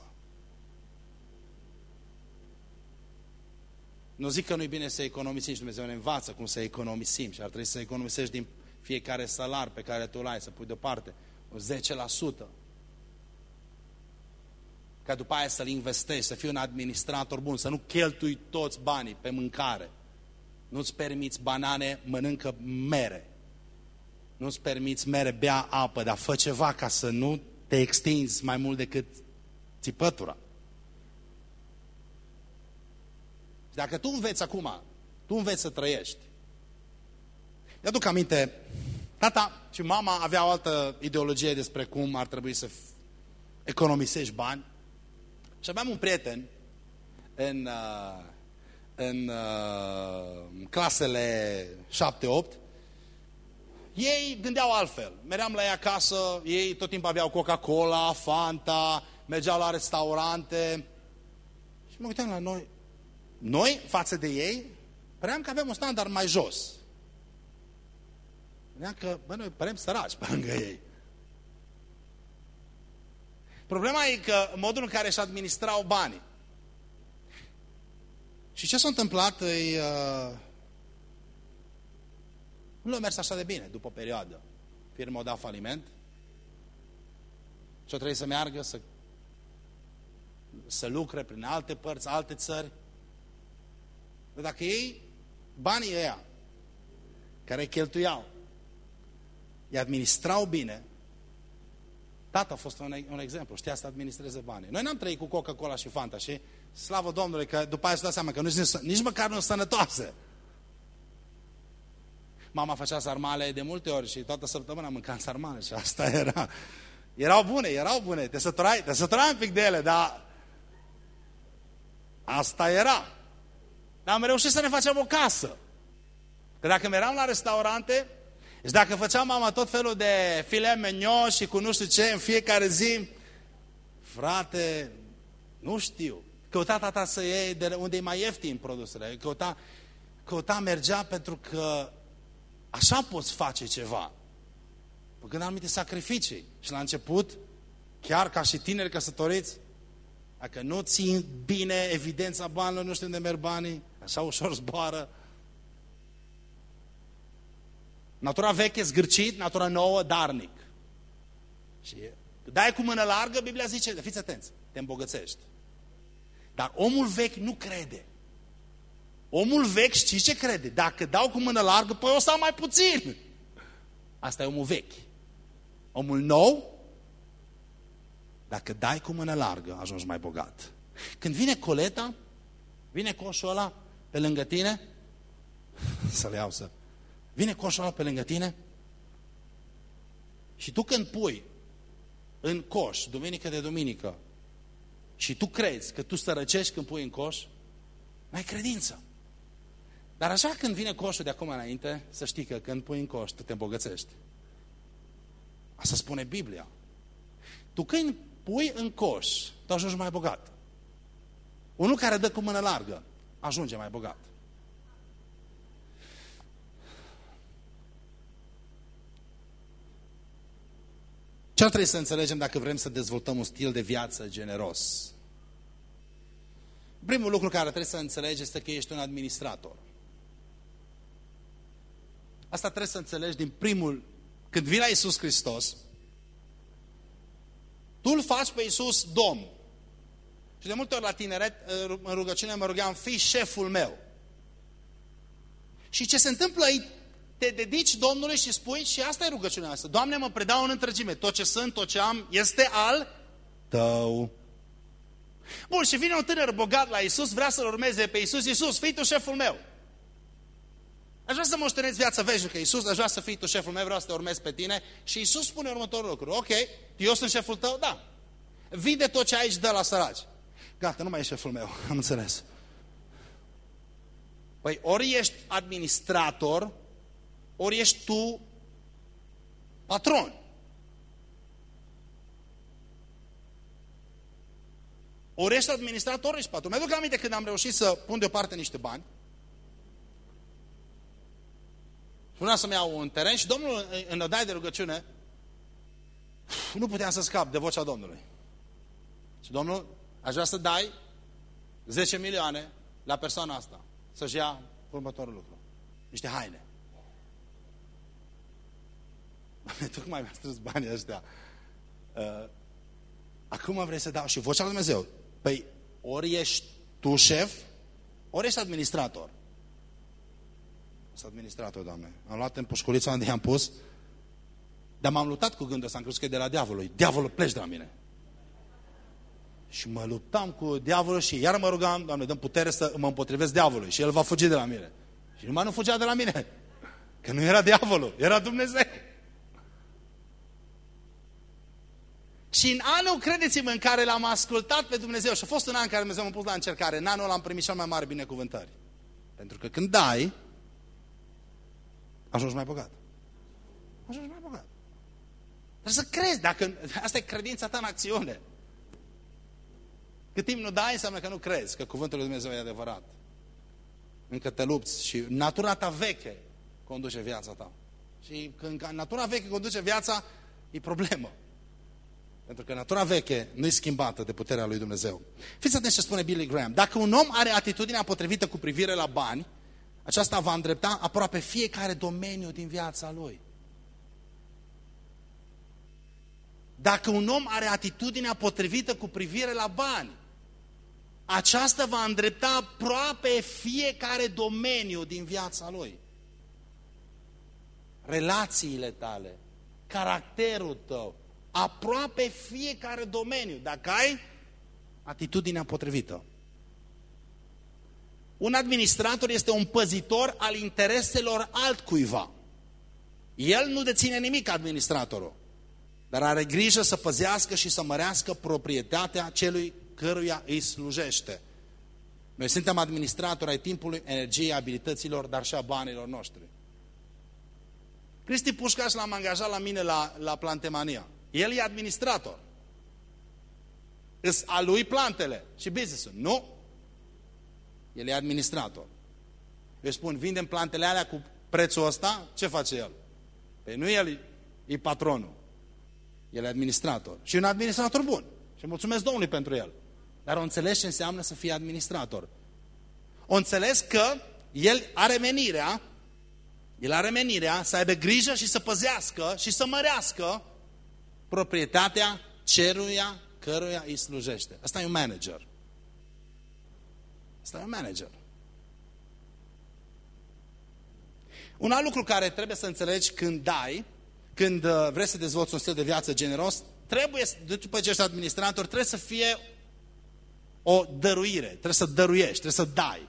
Nu zic că nu-i bine să economisim și Dumnezeu ne învață cum să economisim și ar trebui să economisești din fiecare salar pe care tu îl ai, să pui deoparte, o 10%. Ca după aia să-l investești, să fii un administrator bun, să nu cheltui toți banii pe mâncare. Nu-ți permiți banane, mănâncă mere. Nu-ți permiți mere, bea apă, dar fă ceva ca să nu te extinzi mai mult decât țipătura. Și dacă tu înveți acum, tu înveți să trăiești. Mi-aduc aminte, tata și mama aveau o altă ideologie despre cum ar trebui să economisești bani. Și aveam un prieten în, uh, în uh, clasele 7-8. Ei gândeau altfel. Meream la ei acasă, ei tot timpul aveau Coca-Cola, Fanta, mergeau la restaurante. Și mă uitam la noi, noi, față de ei, păream că avem un standard mai jos. Păream că, bă, noi părem săraci pe lângă ei. Problema e că modul în care își administrau banii. Și ce s-a întâmplat e, uh, nu a mers așa de bine după o perioadă. Firma a dat faliment și o trebuie să meargă să, să lucre prin alte părți, alte țări. Dar dacă ei, banii ăia, care cheltuiau, îi administrau bine, tata a fost un, un exemplu, știa să administreze banii. Noi n-am trăit cu Coca-Cola și Fanta și slavă Domnului că după aia se dă seama că nici, nici măcar nu sunt sănătoase. Mama făcea sarmale de multe ori și toată săptămâna mâncam sarmale și asta era. Erau bune, erau bune, te săturai, te săturai un pic de ele, dar asta era. Dar am reușit să ne facem o casă. Că dacă meream la restaurante, și dacă făcea mama tot felul de filet mignon și cu nu știu ce în fiecare zi, frate, nu știu. Căuta tata să iei de unde e mai ieftin produsele. Căuta, căuta, mergea pentru că așa poți face ceva. Făcând anumite sacrificii. Și la început, chiar ca și tineri căsătoriți, dacă nu ții bine evidența banilor, nu știu unde merg banii, așa ușor zboară. Natura veche zgârcit, natura nouă darnic. Și dai cu mână largă, Biblia zice, fiți atenți, te îmbogățești. Dar omul vechi nu crede. Omul vechi știți ce crede? Dacă dau cu mână largă, păi o să am mai puțin. Asta e omul vechi. Omul nou, dacă dai cu mână largă, ajungi mai bogat. Când vine coleta, vine coșul ăla pe lângă tine, să-l iau să... Vine coșul ăla pe lângă tine și tu când pui în coș, duminică de duminică, și tu crezi că tu sărăcești când pui în coș, mai credință. Dar așa când vine coșul de acum înainte, să știi că când pui în coș, tu te îmbogățești. Asta spune Biblia. Tu când pui în coș, tu ajungi mai bogat. Unul care dă cu mână largă, ajunge mai bogat. Ce ar trebui să înțelegem dacă vrem să dezvoltăm un stil de viață generos? Primul lucru care trebuie să înțelegi este că ești un administrator. Asta trebuie să înțelegi din primul... Când vii la Iisus Hristos, tu îl faci pe Iisus Domn. Și de multe ori la tineret, în rugăciune mă rugam, fii șeful meu. Și ce se întâmplă aici, te dedici Domnului și spui, și asta e rugăciunea asta, Doamne, mă predau în întregime, tot ce sunt, tot ce am, este al tău. Bun, și vine un tânăr bogat la Isus, vrea să-L urmeze pe Isus, Isus, fii tu șeful meu. Aș vrea să moștenesc viața veșnică, Iisus, aș vrea să fii tu șeful meu, vreau să te urmez pe tine. Și Iisus spune următorul lucru, ok, eu sunt șeful tău? Da. Vinde tot ce ai și dă la săraci. Gata, nu mai e șeful meu, am înțeles. Păi ori ești administrator, ori ești tu patron. Ori ești administrator, ori ești patron. Mi-aduc aminte când am reușit să pun deoparte niște bani Vreau să-mi iau un teren și Domnul în odaie de rugăciune nu puteam să scap de vocea Domnului. Și Domnul, aș vrea să dai 10 milioane la persoana asta să-și ia următorul lucru. Niște haine. Tocmai mi-a strâns banii ăștia. Uh, acum vrei să dau și vocea lui Dumnezeu. Păi, ori ești tu șef, ori ești administrator. Sunt administrator, Doamne. Am luat în pușculița unde i-am pus, dar m-am luptat cu gândul ăsta, am crezut că e de la diavolul. Diavolul pleci de la mine. Și mă luptam cu diavolul și iar mă rugam, Doamne, dăm putere să mă împotrivesc diavolului și el va fugi de la mine. Și numai nu fugea de la mine. Că nu era diavolul, era Dumnezeu. Și în anul, credeți-mă, în care l-am ascultat pe Dumnezeu, și a fost un an în care Dumnezeu m-a pus la încercare, în anul ăla am primit cel mai mare binecuvântări. Pentru că când dai, ajungi mai bogat. Ajungi mai bogat. Trebuie să crezi, dacă asta e credința ta în acțiune. Cât timp nu dai, înseamnă că nu crezi că cuvântul lui Dumnezeu e adevărat. Încă te lupți și natura ta veche conduce viața ta. Și când natura veche conduce viața, e problemă. Pentru că natura veche nu e schimbată de puterea lui Dumnezeu. Fiți atenți ce spune Billy Graham. Dacă un om are atitudinea potrivită cu privire la bani, aceasta va îndrepta aproape fiecare domeniu din viața lui. Dacă un om are atitudinea potrivită cu privire la bani, aceasta va îndrepta aproape fiecare domeniu din viața lui. Relațiile tale, caracterul tău, aproape fiecare domeniu, dacă ai atitudinea potrivită. Un administrator este un păzitor al intereselor altcuiva. El nu deține nimic, administratorul, dar are grijă să păzească și să mărească proprietatea celui căruia îi slujește. Noi suntem administratori ai timpului, energiei, abilităților, dar și a banilor noștri. Cristi Pușcaș l-am angajat la mine la, la Plantemania. El e administrator. Îs a lui plantele și business-ul. Nu. El e administrator. Eu spun, vindem plantele alea cu prețul ăsta, ce face el? Păi nu el e patronul. El e administrator. Și un administrator bun. Și mulțumesc Domnului pentru el. Dar o înțeles ce înseamnă să fie administrator. O înțeles că el are menirea, el are menirea să aibă grijă și să păzească și să mărească proprietatea ceruia căruia îi slujește. Asta e un manager. Asta e un manager. Un alt lucru care trebuie să înțelegi când dai, când uh, vrei să dezvolți un stil de viață generos, trebuie, după ce ești administrator, trebuie să fie o dăruire. Trebuie să dăruiești, trebuie să dai.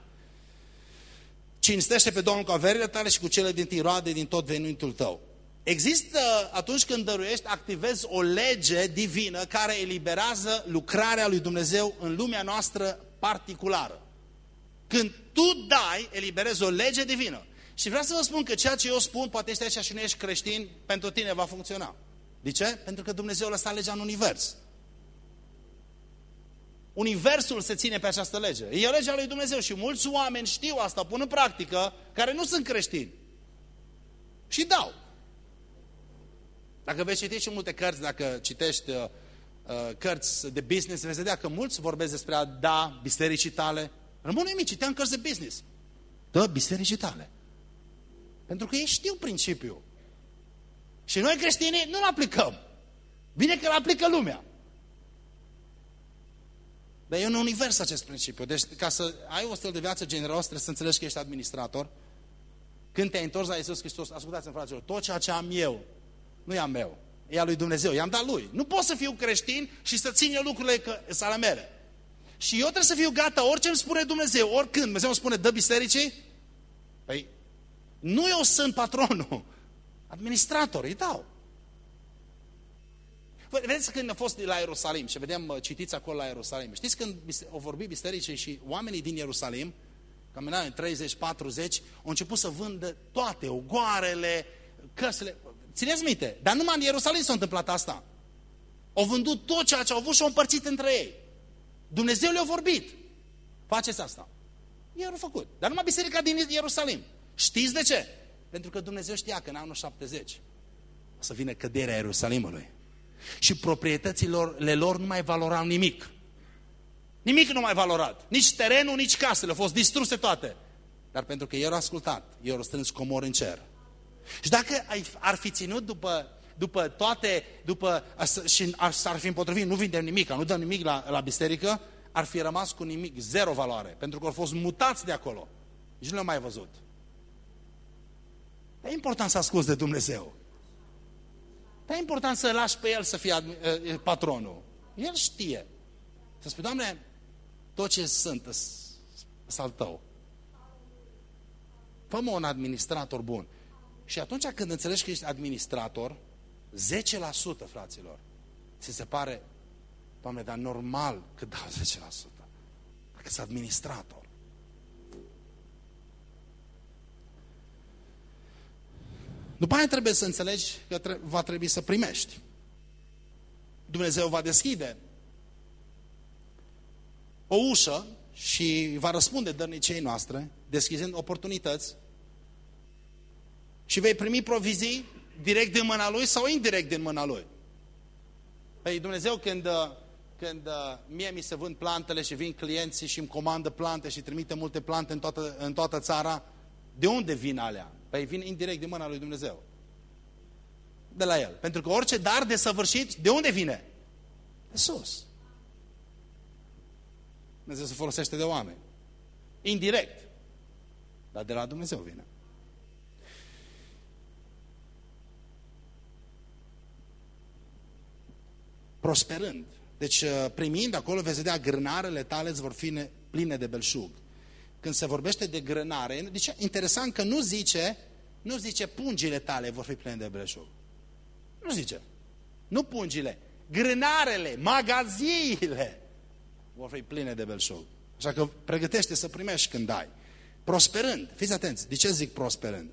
Cinstește pe Domnul cu averile tale și cu cele din tiroade din tot venitul tău. Există, atunci când dăruiești, activezi o lege divină care eliberează lucrarea lui Dumnezeu în lumea noastră particulară. Când tu dai, eliberezi o lege divină. Și vreau să vă spun că ceea ce eu spun, poate ești aici și nu ești creștin, pentru tine va funcționa. De ce? Pentru că Dumnezeu lăsa legea în univers. Universul se ține pe această lege. E legea lui Dumnezeu și mulți oameni știu asta, pun în practică, care nu sunt creștini. Și dau. Dacă veți citi și multe cărți, dacă citești uh, uh, cărți de business, veți vedea că mulți vorbesc despre a da bisericii tale. Rămân nimic, citeam cărți de business. Dă bisericii tale. Pentru că ei știu principiul. Și noi creștinii nu-l aplicăm. Bine că l aplică lumea. Dar e un univers acest principiu. Deci ca să ai o stil de viață generos, trebuie să înțelegi că ești administrator. Când te-ai întors la Iisus Hristos, ascultați-mi fraților, tot ceea ce am eu, nu e a meu, e a lui Dumnezeu, i-am dat lui. Nu pot să fiu creștin și să țin eu lucrurile că sunt ale mele. Și eu trebuie să fiu gata, orice îmi spune Dumnezeu, oricând Dumnezeu îmi spune, dă bisericii, păi nu eu sunt patronul, administrator, îi dau. Vedeți când a fost la Ierusalim și vedem, citiți acolo la Ierusalim. Știți când au vorbit bisericii și oamenii din Ierusalim, caminau în 30-40, au început să vândă toate, ogoarele, căsele. Țineți minte, dar numai în Ierusalim s-a întâmplat asta. Au vândut tot ceea ce au avut și au împărțit între ei. Dumnezeu le-a vorbit. Faceți asta. Ei au făcut. Dar numai biserica din Ierusalim. Știți de ce? Pentru că Dumnezeu știa că în anul 70 o să vină căderea Ierusalimului. Și proprietățile lor nu mai valorau nimic. Nimic nu mai valorat. Nici terenul, nici casele. Au fost distruse toate. Dar pentru că ei au ascultat, ei au strâns comori în cer. Și dacă ar fi ținut după, după toate, după, și s-ar fi împotrivit, nu vindem nimic, nu dăm nimic la, la biserică, ar fi rămas cu nimic, zero valoare, pentru că au fost mutați de acolo. Nici nu le-au mai văzut. Dar e important să asculți de Dumnezeu. Dar e important să lași pe El să fie patronul. El știe. Să spui, Doamne, tot ce sunt să al tău. fă un administrator bun. Și atunci când înțelegi că ești administrator, 10%, fraților, ți se pare, Doamne, dar normal că dau 10%. Dacă sunt administrator. După aia trebuie să înțelegi că va trebui să primești. Dumnezeu va deschide o ușă și va răspunde dărnicei noastre, deschizând oportunități și vei primi provizii direct din mâna Lui sau indirect din mâna Lui. Păi Dumnezeu când, când mie mi se vând plantele și vin clienții și îmi comandă plante și trimite multe plante în toată, în toată țara, de unde vin alea? Păi vin indirect din mâna lui Dumnezeu. De la El. Pentru că orice dar de săvârșit, de unde vine? De sus. Dumnezeu se folosește de oameni. Indirect. Dar de la Dumnezeu vine. Prosperând. Deci uh, primind acolo veți vedea grânarele tale îți vor fi pline de belșug. Când se vorbește de grânare, deci interesant că nu zice, nu zice pungile tale vor fi pline de belșug. Nu zice. Nu pungile. Grânarele, magaziile vor fi pline de belșug. Așa că pregătește să primești când ai. Prosperând, fiți atenți, de ce zic prosperând?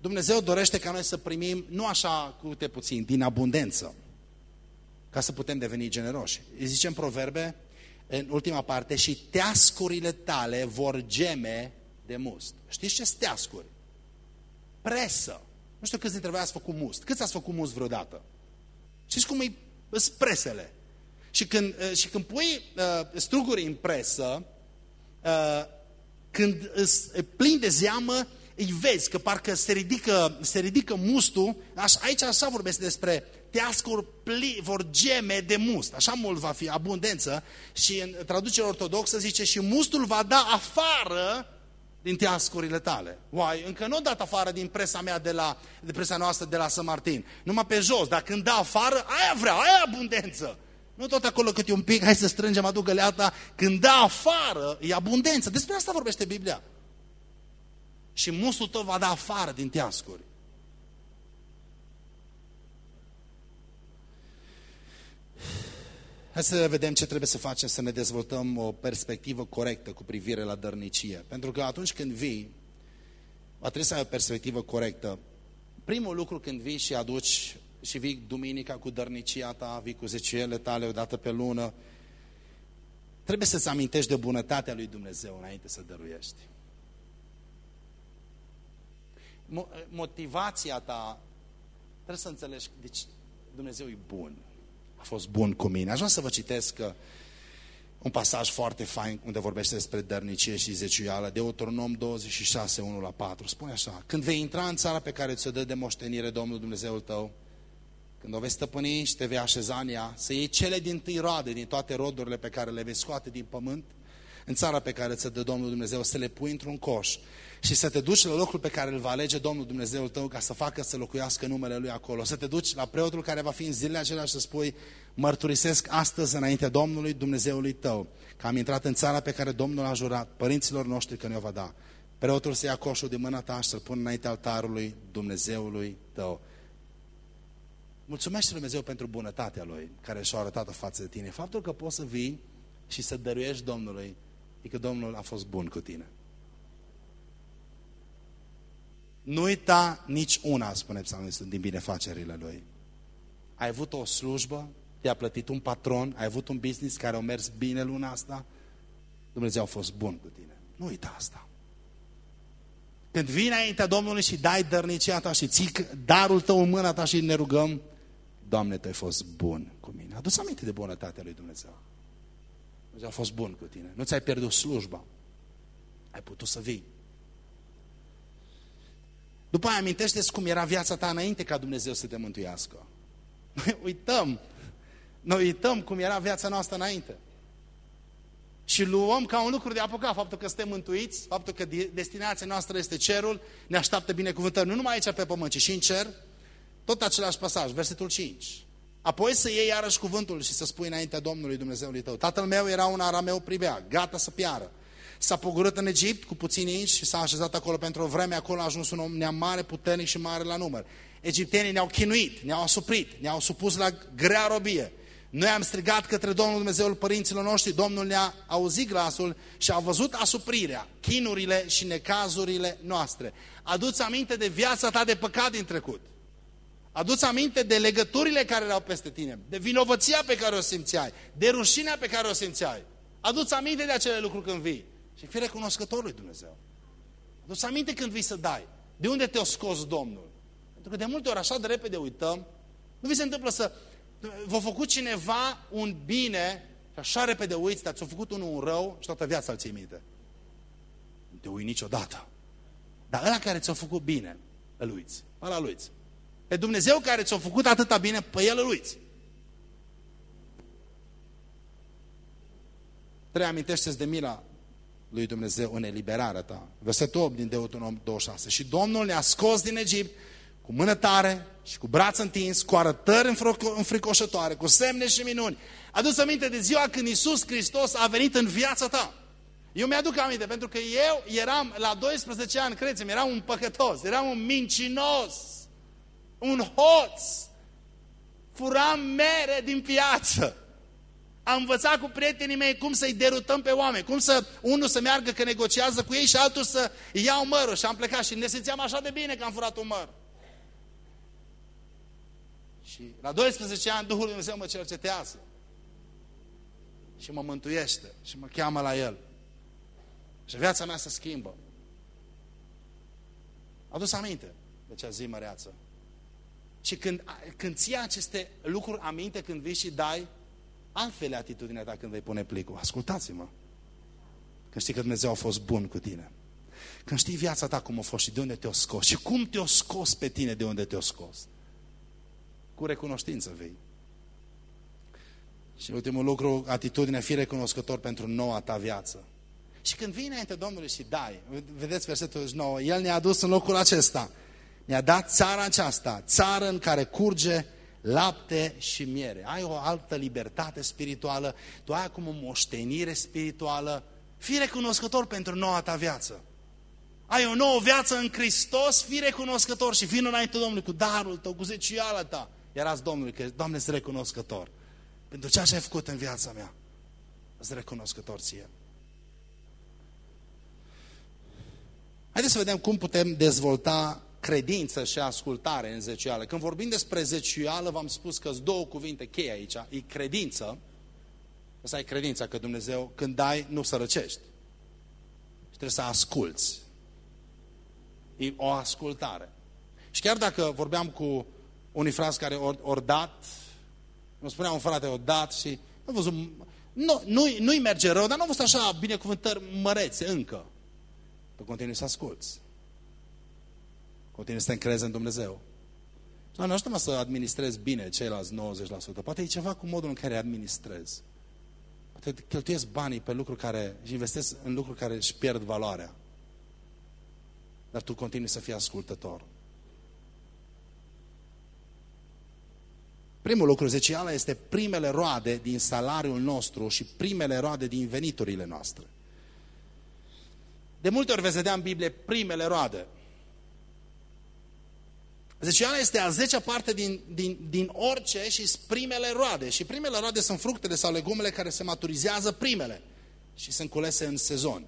Dumnezeu dorește ca noi să primim, nu așa cu te puțin, din abundență, ca să putem deveni generoși. Îi zicem proverbe, în ultima parte, și teascurile tale vor geme de must. Știți ce teascuri? Presă. Nu știu câți dintre voi ați făcut must. Câți ați făcut must vreodată? Știți cum e presele? Și când, uh, și când pui uh, struguri în presă, uh, când îți plin de zeamă, îi vezi că parcă se ridică, se ridică mustul, așa, aici așa vorbesc despre teascuri pli, vor geme de must, așa mult va fi abundență și în traducerea ortodoxă zice și mustul va da afară din teascurile tale. Uai, încă nu dat afară din presa mea de la, de presa noastră de la Să Martin, numai pe jos, dar când da afară, aia vreau, aia abundență. Nu tot acolo cât e un pic, hai să strângem, aduc găleata. Când dă afară, e abundență. Despre asta vorbește Biblia. Și mustul tău va da afară din teascuri. Hai să vedem ce trebuie să facem, să ne dezvoltăm o perspectivă corectă cu privire la dărnicie. Pentru că atunci când vii, va trebui să ai o perspectivă corectă. Primul lucru când vii și aduci și vii duminica cu dărnicia ta, vii cu zeciuiele tale o dată pe lună, trebuie să-ți amintești de bunătatea lui Dumnezeu înainte să dăruiești. Motivația ta, trebuie să înțelegi, deci Dumnezeu e bun. A fost bun cu mine. Aș vrea să vă citesc uh, un pasaj foarte fain unde vorbește despre dărnicie și zeciuială, Deuteronom 26, 1 la 4. Spune așa, când vei intra în țara pe care ți-o dă de moștenire Domnul Dumnezeul tău, când o vei stăpâni și te vei așeza în ea, să iei cele din tâi roade, din toate rodurile pe care le vei scoate din pământ, în țara pe care ți-o dă Domnul Dumnezeu, să le pui într-un coș și să te duci la locul pe care îl va alege Domnul Dumnezeu tău ca să facă să locuiască numele Lui acolo. Să te duci la preotul care va fi în zilele acelea și să spui, mărturisesc astăzi înainte Domnului Dumnezeului tău, că am intrat în țara pe care Domnul a jurat părinților noștri că ne-o va da. Preotul să ia coșul din mâna ta și să-l pun înainte altarului Dumnezeului tău. Mulțumește Dumnezeu pentru bunătatea Lui care și-a arătat-o față de tine. Faptul că poți să vii și să dăruiești Domnului, e că Domnul a fost bun cu tine. Nu uita nici una, spune psalmistul, din binefacerile Lui. Ai avut o slujbă, te-a plătit un patron, ai avut un business care a mers bine luna asta, Dumnezeu a fost bun cu tine. Nu uita asta. Când vii înaintea Domnului și dai dărnicia ta și ții darul tău în mâna ta și ne rugăm, Doamne, Tu ai fost bun cu mine. Adu-ți aminte de bunătatea lui Dumnezeu. Dumnezeu a fost bun cu tine. Nu ți-ai pierdut slujba. Ai putut să vii. După aia amintește cum era viața ta înainte ca Dumnezeu să te mântuiască. Noi uităm. Noi uităm cum era viața noastră înainte. Și luăm ca un lucru de apucat faptul că suntem mântuiți, faptul că destinația noastră este cerul, ne așteaptă binecuvântări, nu numai aici pe pământ, ci și în cer. Tot același pasaj, versetul 5. Apoi să iei iarăși cuvântul și să spui înaintea Domnului Dumnezeului tău. Tatăl meu era un arameu pribea, gata să piară. S-a pogorât în Egipt cu puțini inși și s-a așezat acolo pentru o vreme. Acolo a ajuns un om neam mare, puternic și mare la număr. Egiptenii ne-au chinuit, ne-au asuprit, ne-au supus la grea robie. Noi am strigat către Domnul Dumnezeul părinților noștri, Domnul ne-a auzit glasul și a văzut asuprirea, chinurile și necazurile noastre. Aduți aminte de viața ta de păcat din trecut. Aduți aminte de legăturile care erau peste tine, de vinovăția pe care o simțeai, de rușinea pe care o simțeai. Aduți aminte de acele lucruri când vii. Și fii recunoscător lui Dumnezeu. Aduți aminte când vii să dai. De unde te-a scos Domnul? Pentru că de multe ori așa de repede uităm. Nu vi se întâmplă să... V-a făcut cineva un bine și așa repede uiți, dar ți-a făcut unul un rău și toată viața îl ții minte. Nu te ui niciodată. Dar ăla care ți-a făcut bine, îl uiți. Ăla îl uiți. Pe Dumnezeu care ți-a făcut atâta bine, pe El îl uiți. Trei amintește de mila lui Dumnezeu în eliberarea ta. Versetul 8 din Deuteronom 26. Și Domnul ne-a scos din Egipt cu mână tare și cu braț întins, cu arătări înfricoșătoare, cu semne și minuni. Adu-ți aminte de ziua când Iisus Hristos a venit în viața ta. Eu mi-aduc aminte, pentru că eu eram, la 12 ani, credeți-mi, eram un păcătos, eram un mincinos, un hoț, furam mere din piață. Am învățat cu prietenii mei cum să-i derutăm pe oameni, cum să unul să meargă că negociază cu ei și altul să iau mărul și am plecat și ne simțeam așa de bine că am furat un măr. Și la 12 ani Duhul Dumnezeu mă cercetează și mă mântuiește și mă cheamă la El. Și viața mea se schimbă. Adus aminte de cea zi măreață. Și când, când ții aceste lucruri aminte, când vii și dai, altfel atitudinea ta când vei pune plicul. Ascultați-mă. Când știi că Dumnezeu a fost bun cu tine. Când știi viața ta cum a fost și de unde te-a scos. Și cum te-a scos pe tine de unde te-a scos. Cu recunoștință vei. Și ultimul lucru, atitudinea, fi recunoscător pentru noua ta viață. Și când vii înainte Domnului și dai, vedeți versetul 9, El ne-a dus în locul acesta. Ne-a dat țara aceasta, țară în care curge lapte și miere. Ai o altă libertate spirituală, tu ai acum o moștenire spirituală. Fii recunoscător pentru noua ta viață. Ai o nouă viață în Hristos, fii recunoscător și vin înainte Domnului cu darul tău, cu zeciala ta. Iar azi Domnului că, Doamne, sunt recunoscător pentru ceea ce ai făcut în viața mea. Sunt recunoscător ție. Haideți să vedem cum putem dezvolta credință și ascultare în zeciuială. Când vorbim despre zeciuială, v-am spus că sunt două cuvinte cheie aici. E credință. Asta e credința că Dumnezeu, când dai, nu sărăcești. Și trebuie să asculți. E o ascultare. Și chiar dacă vorbeam cu unii frați care ori, ori dat, îmi spunea un frate, ori dat și nu văzut, nu, nu-i, nu merge rău, dar nu au fost așa binecuvântări mărețe încă. Tu continui să asculți. Continui să te încrezi în Dumnezeu. Nu, nu ajută să administrezi bine ceilalți 90%. Poate e ceva cu modul în care administrezi. Poate cheltuiesc banii pe lucruri care, și investesc în lucruri care își pierd valoarea. Dar tu continui să fii ascultător. Primul lucru, zeciala, este primele roade din salariul nostru și primele roade din veniturile noastre. De multe ori veți vedea în Biblie primele roade. Zeciala este a zecea parte din, din, din orice și primele roade. Și primele roade sunt fructele sau legumele care se maturizează primele și sunt culese în sezon.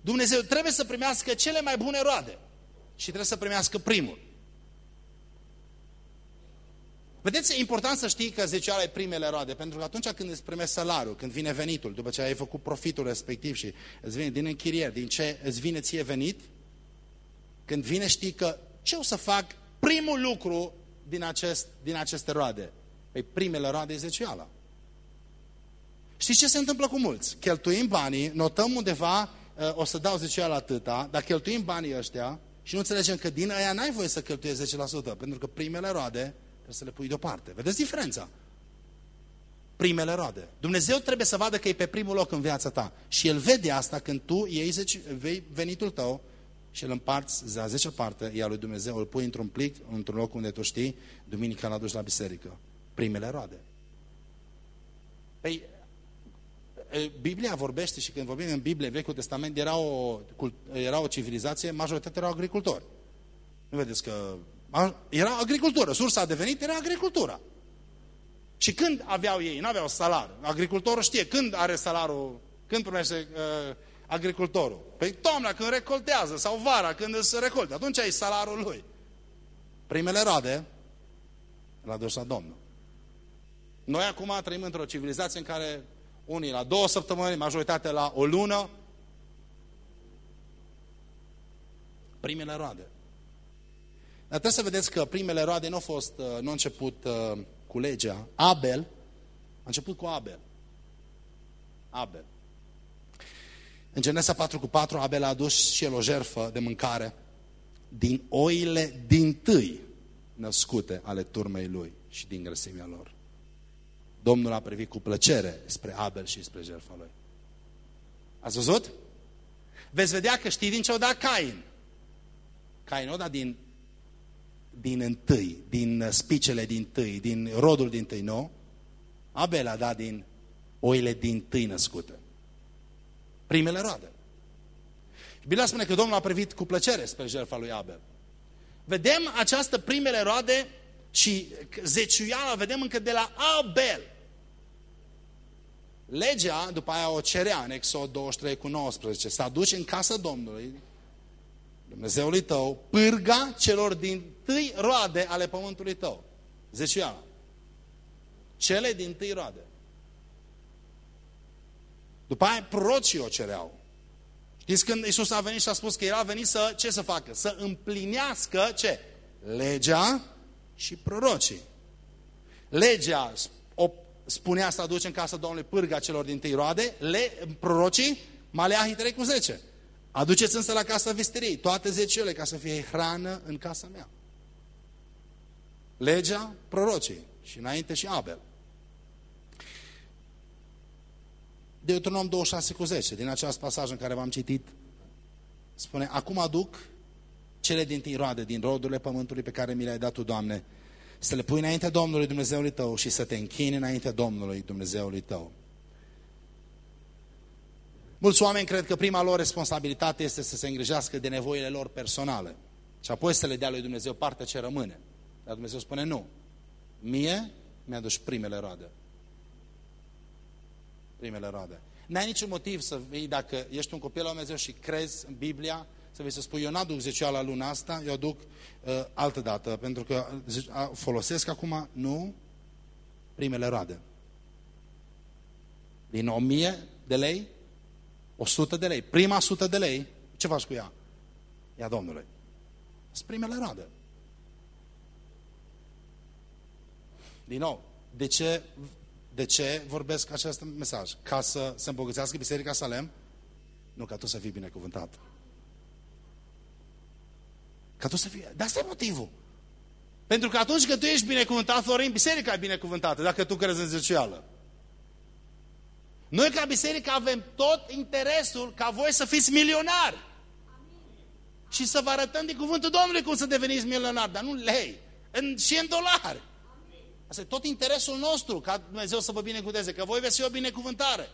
Dumnezeu trebuie să primească cele mai bune roade și trebuie să primească primul. Vedeți, e important să știi că zecioala e primele roade, pentru că atunci când îți primești salariul, când vine venitul, după ce ai făcut profitul respectiv și îți vine din închirier, din ce îți vine ție venit, când vine știi că ce o să fac primul lucru din, acest, din aceste roade? Păi primele roade e zeciuiala. Știți ce se întâmplă cu mulți? Cheltuim banii, notăm undeva, uh, o să dau zeciuiala atâta, dar cheltuim banii ăștia și nu înțelegem că din aia n-ai voie să cheltuiezi 10%, pentru că primele roade trebuie să le pui deoparte. Vedeți diferența? Primele roade. Dumnezeu trebuie să vadă că e pe primul loc în viața ta. Și El vede asta când tu iei venitul tău și îl împarți la 10 parte, iar lui Dumnezeu îl pui într-un plic, într-un loc unde tu știi, duminica l-a dus la biserică. Primele roade. Păi, Biblia vorbește și când vorbim în Biblie, Vechiul Testament, era o, era o civilizație, majoritatea erau agricultori. Nu vedeți că... Era agricultură, sursa a devenit era agricultura. Și când aveau ei? Nu aveau salar. Agricultorul știe când are salarul, când primește uh, agricultorul. Păi toamna când recoltează sau vara când se recolte. Atunci ai salarul lui. Primele roade l-a dus la Domnul. Noi acum trăim într-o civilizație în care unii la două săptămâni, majoritatea la o lună. Primele roade. Dar trebuie să vedeți că primele roade nu au fost, uh, nu au început uh, cu legea. Abel, a început cu Abel. Abel. În Genesa 4 cu 4, Abel a adus și el o jerfă de mâncare din oile din tâi născute ale turmei lui și din grăsimea lor. Domnul a privit cu plăcere spre Abel și spre jertfa lui. Ați văzut? Veți vedea că știi din ce o dat Cain. Cain o dat din, din întâi, din spicele din tâi, din rodul din tâi, nu? Abel a dat din oile din tâi născute. Primele roade. Biblia spune că Domnul a privit cu plăcere spre jertfa lui Abel. Vedem această primele roade și zeciuiala vedem încă de la Abel. Legea, după aia o cerea în Exod 23 cu 19, să aduci în casa Domnului, Dumnezeului tău, pârga celor din tâi roade ale pământului tău. Zeciuiala. Cele din tâi roade. După aia prorocii o cereau. Știți când Iisus a venit și a spus că era venit să, ce să facă? Să împlinească ce? Legea și prorocii. Legea o spunea să aduce în casa Domnului pârga celor din tâi roade, le, prorocii, Maleahi 3 cu 10. Aduceți însă la casa vesteriei toate zeciile ca să fie hrană în casa mea. Legea, prorocii și înainte și Abel. Deuteronom 26 cu 10, din acest pasaj în care v-am citit, spune, acum aduc cele din tâi roade, din rodurile pământului pe care mi le-ai dat tu, Doamne, să le pui înaintea Domnului Dumnezeului tău și să te închini înaintea Domnului Dumnezeului tău. Mulți oameni cred că prima lor responsabilitate este să se îngrijească de nevoile lor personale și apoi să le dea lui Dumnezeu partea ce rămâne. Dar Dumnezeu spune nu. Mie mi-aduci primele roade. Primele roade. N-ai niciun motiv să vii dacă ești un copil al Dumnezeu și crezi în Biblia să vei să spui, eu n-aduc zecioala luna asta, eu aduc uh, altă dată, pentru că uh, folosesc acum, nu, primele roade. Din 1000 de lei, 100 de lei. Prima 100 de lei, ce faci cu ea? Ia Domnului. Sunt primele roade. Din nou, de ce, de ce vorbesc acest mesaj? Ca să se îmbogățească Biserica Salem? Nu, ca tu să fii binecuvântat. Ca tu să fii... De asta e motivul. Pentru că atunci când tu ești binecuvântat, Florin, biserica e binecuvântată, dacă tu crezi în zecială. Noi ca biserică avem tot interesul ca voi să fiți milionari. Și să vă arătăm din cuvântul Domnului cum să deveniți milionari, dar nu lei, în, și în dolari. Asta e tot interesul nostru, ca Dumnezeu să vă binecuvânteze, că voi veți fi o binecuvântare.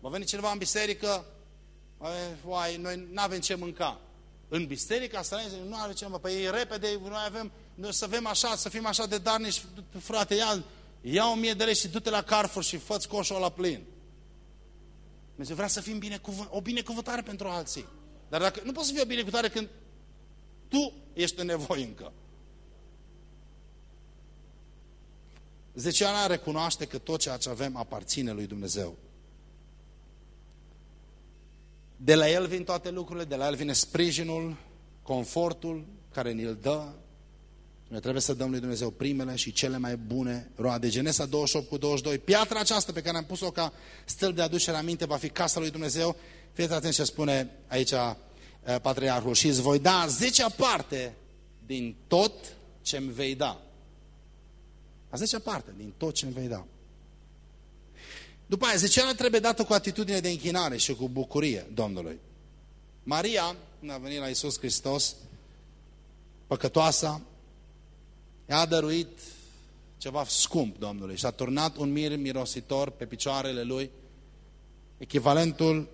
Va veni cineva în biserică, uai, noi nu avem ce mânca în biserica străină, nu are ce mă, păi repede, noi avem, noi să avem așa, să fim așa de darnici, frate, ia, ia o mie de lei și du-te la Carrefour și fă-ți coșul la plin. Dumnezeu vrea să fim binecuvânt, o binecuvântare pentru alții. Dar dacă, nu poți să fii o binecuvântare când tu ești în nevoie încă. Zeceana recunoaște că tot ceea ce avem aparține lui Dumnezeu. De la El vin toate lucrurile, de la El vine sprijinul, confortul care ni-l dă, noi trebuie să dăm lui Dumnezeu primele și cele mai bune roade. Genesa 28 cu 22. Piatra aceasta pe care am pus-o ca stâlp de aducere aminte va fi casa lui Dumnezeu. Fiți atenți ce spune aici uh, patriarhul. Și îți voi da zecea parte din tot ce îmi vei da. A zecea parte din tot ce îmi vei da. După aia, zeceala trebuie dată cu atitudine de închinare și cu bucurie Domnului. Maria, când a venit la Iisus Hristos, păcătoasa, i-a dăruit ceva scump Domnului și a turnat un mir mirositor pe picioarele lui, echivalentul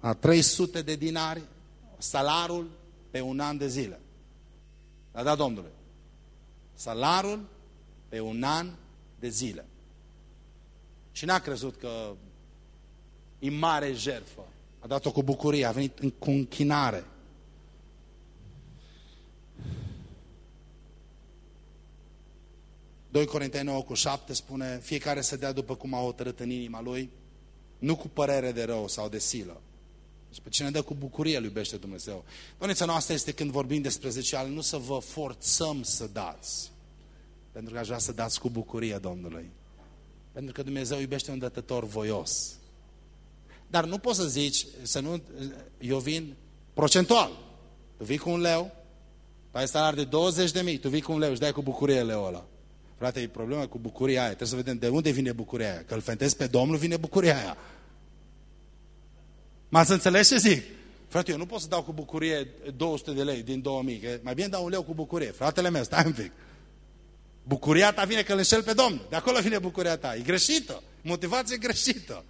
a 300 de dinari, salarul pe un an de zile. A dat Domnului. Salarul pe un an de zile. Și n-a crezut că e mare jertfă. A dat-o cu bucurie, a venit cu închinare. Doi Corinteni 9 cu 7 spune, fiecare să dea după cum a hotărât în inima lui, nu cu părere de rău sau de silă. Și pe cine dă cu bucurie îl iubește Dumnezeu. Donița noastră este când vorbim despre zecial, nu să vă forțăm să dați. Pentru că aș vrea să dați cu bucurie Domnului. Pentru că Dumnezeu iubește un dătător voios. Dar nu poți să zici, să nu, eu vin procentual. Tu vii cu un leu, tu ai salar de 20 de mii, tu vii cu un leu și dai cu bucurie leul ăla. Frate, e problema cu bucuria aia. Trebuie să vedem de unde vine bucuria aia. Că îl fentezi pe Domnul, vine bucuria aia. M-ați înțeles ce zic? Frate, eu nu pot să dau cu bucurie 200 de lei din 2000, că mai bine dau un leu cu bucurie. Fratele meu, stai un pic. Bucuria ta vine că îl înșel pe Domnul. De acolo vine bucuria ta. E greșită. Motivație greșită.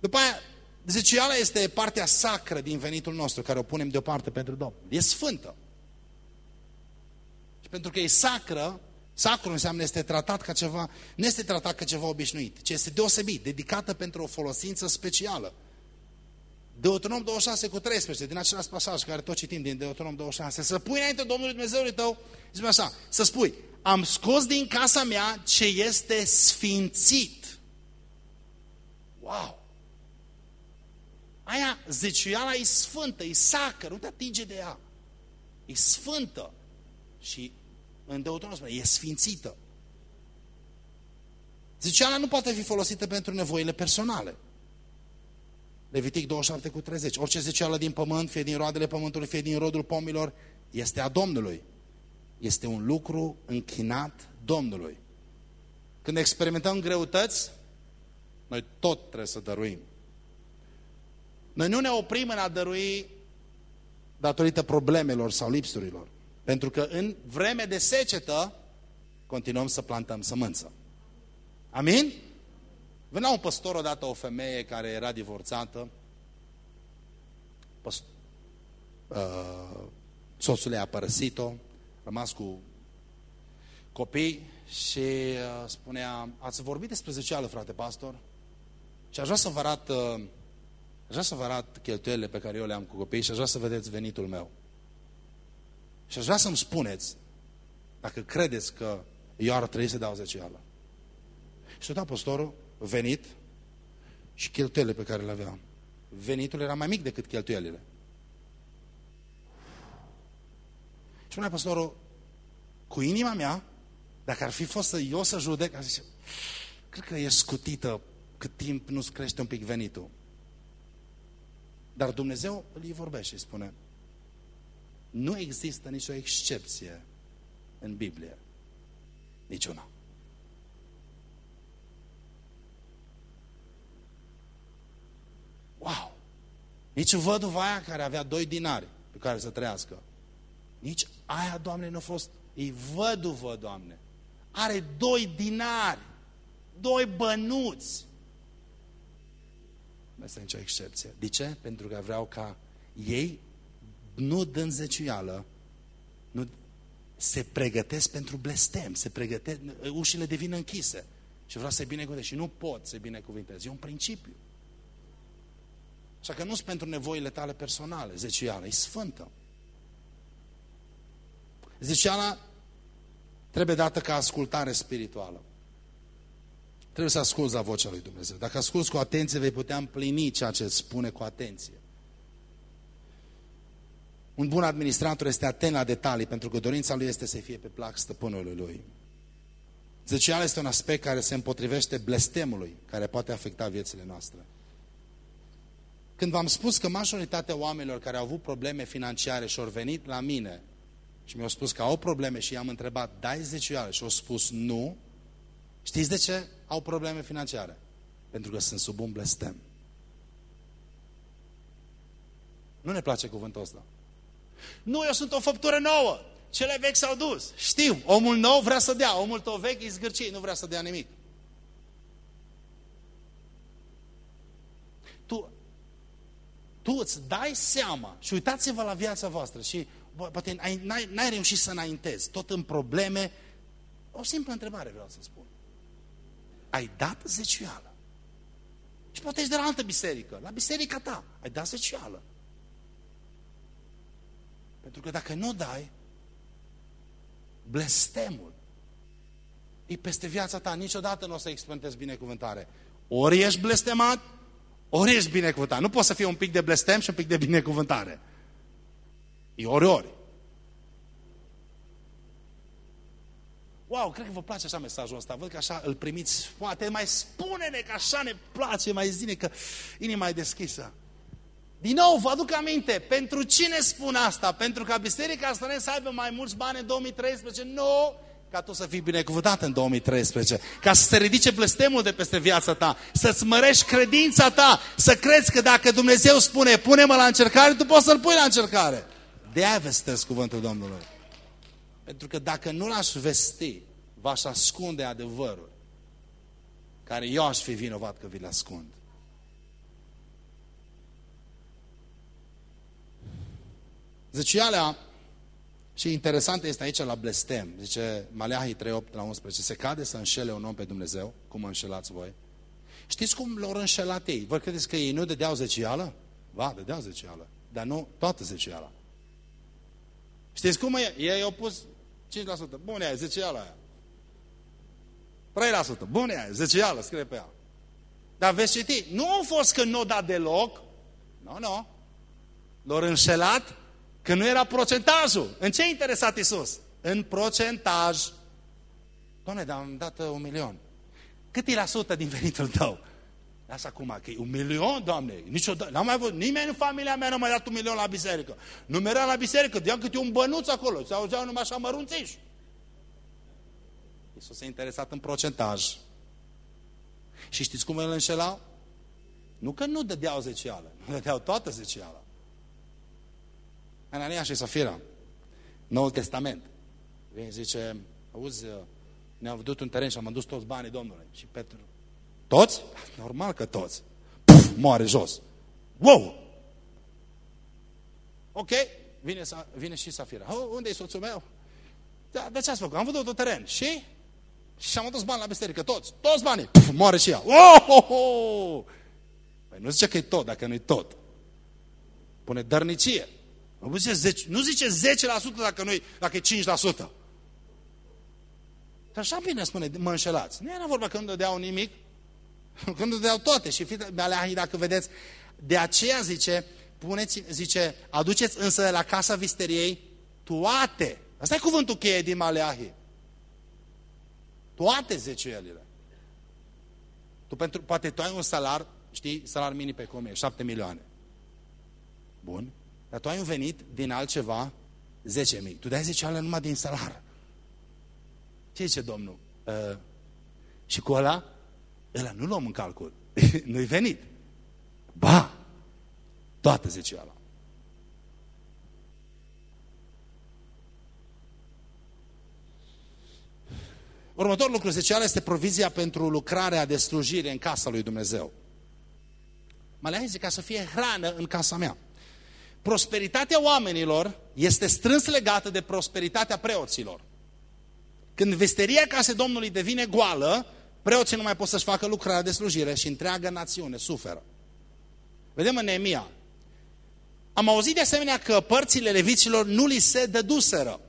După aia, zeciala este partea sacră din venitul nostru, care o punem deoparte pentru Domnul. E sfântă. Și pentru că e sacră, sacru înseamnă este tratat ca ceva, nu este tratat ca ceva obișnuit, ci este deosebit, dedicată pentru o folosință specială. Deuteronom 26 cu 13, din același pasaj care tot citim din Deuteronom 26, să pui înainte Domnului Dumnezeului tău, zice așa, să spui, am scos din casa mea ce este sfințit. Wow! Aia, zeciuiala e sfântă, e sacră, nu te atinge de ea. E sfântă. Și în Deuteronom spune, e sfințită. Zeciuiala nu poate fi folosită pentru nevoile personale. Levitic 27 cu 30. Orice zeceală din pământ, fie din roadele pământului, fie din rodul pomilor, este a Domnului. Este un lucru închinat Domnului. Când experimentăm greutăți, noi tot trebuie să dăruim. Noi nu ne oprim în a dărui datorită problemelor sau lipsurilor. Pentru că în vreme de secetă continuăm să plantăm sămânță. Amin? Venea un păstor odată o femeie care era divorțată. Păst... Uh, soțul ei a părăsit-o, rămas cu copii și uh, spunea, ați vorbit despre zeceală, frate pastor? Și aș vrea să vă arat, uh, aș vrea să vă arat cheltuielile pe care eu le-am cu copii și aș vrea să vedeți venitul meu. Și aș vrea să-mi spuneți dacă credeți că eu ar trebui să dau zeceală. Și tot pastorul venit și cheltuielile pe care le aveam. Venitul era mai mic decât cheltuielile. Și spunea pastorul, cu inima mea, dacă ar fi fost să eu să judec, aș zice, cred că e scutită cât timp nu-ți crește un pic venitul. Dar Dumnezeu îi vorbește și spune, nu există nicio excepție în Biblie. Niciuna. Wow! Nici văduva aia care avea doi dinari pe care să trăiască. Nici aia, Doamne, nu a fost... E văduvă, Doamne. Are doi dinari. Doi bănuți. Nu este nicio excepție. De ce? Pentru că vreau ca ei, nu dând zeciuială, nu, se pregătesc pentru blestem, se pregătesc, ușile devin închise. Și vreau să-i binecuvântez. Și nu pot să-i binecuvântez. E un principiu. Așa că nu sunt pentru nevoile tale personale, zeciuiala, e sfântă. Zeciuiala trebuie dată ca ascultare spirituală. Trebuie să asculți la vocea lui Dumnezeu. Dacă asculți cu atenție, vei putea împlini ceea ce îți spune cu atenție. Un bun administrator este atent la detalii, pentru că dorința lui este să fie pe plac stăpânului lui. Zecial este un aspect care se împotrivește blestemului, care poate afecta viețile noastre. Când v-am spus că majoritatea oamenilor care au avut probleme financiare și au venit la mine și mi-au spus că au probleme și i-am întrebat, dai zeciuială? Și au spus nu, știți de ce au probleme financiare? Pentru că sunt sub un blestem. Nu ne place cuvântul ăsta. Nu, eu sunt o făptură nouă. Cele vechi s-au dus. Știu, omul nou vrea să dea, omul tău vechi e zgârcit, nu vrea să dea nimic. Tu, tu îți dai seama și uitați-vă la viața voastră și bă, poate n-ai reușit să înaintezi, tot în probleme. O simplă întrebare vreau să spun. Ai dat zeciuială. Și poate ești de la altă biserică, la biserica ta, ai dat zeciuială. Pentru că dacă nu dai, blestemul e peste viața ta. Niciodată nu o să experimentezi binecuvântare. Ori ești blestemat, ori ești binecuvântat. Nu poți să fie un pic de blestem și un pic de binecuvântare. E ori-ori. Wow, cred că vă place așa mesajul ăsta. Văd că așa îl primiți. Poate mai spune-ne că așa ne place, mai zine că inima e deschisă. Din nou, vă aduc aminte, pentru cine spun asta? Pentru ca Biserica Străine să aibă mai mulți bani în 2013? Nu! Ca tu să fii binecuvântat în 2013, ca să se ridice blestemul de peste viața ta, să-ți mărești credința ta, să crezi că dacă Dumnezeu spune, pune-mă la încercare, tu poți să-L pui la încercare. De aia vestesc cuvântul Domnului. Pentru că dacă nu l-aș vesti, v-aș ascunde adevărul, care eu aș fi vinovat că vi-l ascund. Zecialea, și interesant este aici la blestem, zice Maleahi 3, 8 la 11, se cade să înșele un om pe Dumnezeu, cum înșelați voi. Știți cum l-au înșelat ei? Vă credeți că ei nu dădeau zecială? Ba, dădeau zecială, dar nu toată zeciala. Știți cum e? Ei au pus 5%, bun e, zeciala aia. 3%, bun e, zecială, scrie pe ea. Dar veți citi, nu au fost că nu o dat deloc, nu, nu. L-au înșelat Că nu era procentajul. În ce interesat Isus? În procentaj. Doamne, dar am dat uh, un milion. Cât e la sută din venitul tău? Lasă acum, că e un milion, Doamne, niciodată, n-am mai văzut, nimeni în familia mea nu mai dat un milion la biserică. Nu merea la biserică, deam câte un bănuț acolo, se auzeau numai așa mărunțiși. Iisus a interesat în procentaj. Și știți cum îl înșelau? Nu că nu dădeau zecială, nu dădeau toată zeciala. Anania și Safira, Noul Testament. Vine zice, auzi, ne-au văzut un teren și am adus toți banii Domnului. Și Petru, toți? Normal că toți. Puf, moare jos. Wow! Ok, vine, vine și Safira. Oh, unde e soțul meu? Da, de ce ați făcut? Am văzut un teren. Și? Și am adus bani la biserică, toți. Toți banii. Puf, moare și ea. Oh, oh, oh. Păi nu zice că e tot, dacă nu e tot. Pune dărnicie. Nu zice 10%, nu zice 10% dacă, nu dacă e 5%. Și așa bine spune, mă înșelați. Nu era vorba că nu dădeau nimic, când dădeau toate. Și fiți, dacă vedeți, de aceea zice, puneți, zice, aduceți însă la casa visteriei toate. Asta e cuvântul cheie din Maleahi. Toate zeciuielile. Tu pentru, poate tu ai un salar, știi, salar mini pe cum e, 7 milioane. Bun. Dar tu ai un venit din altceva 10.000. Tu dai zeceală numai din salar. Ce zice Domnul? Uh, și cu ăla, ăla nu luăm în calcul. Nu-i venit. Ba, toată zeceala. Următorul lucru zeceală este provizia pentru lucrarea de slujire în casa lui Dumnezeu. Mă zice ca să fie hrană în casa mea prosperitatea oamenilor este strâns legată de prosperitatea preoților. Când vesteria casei Domnului devine goală, preoții nu mai pot să-și facă lucrarea de slujire și întreaga națiune suferă. Vedem în Neemia. Am auzit de asemenea că părțile leviților nu li se dăduseră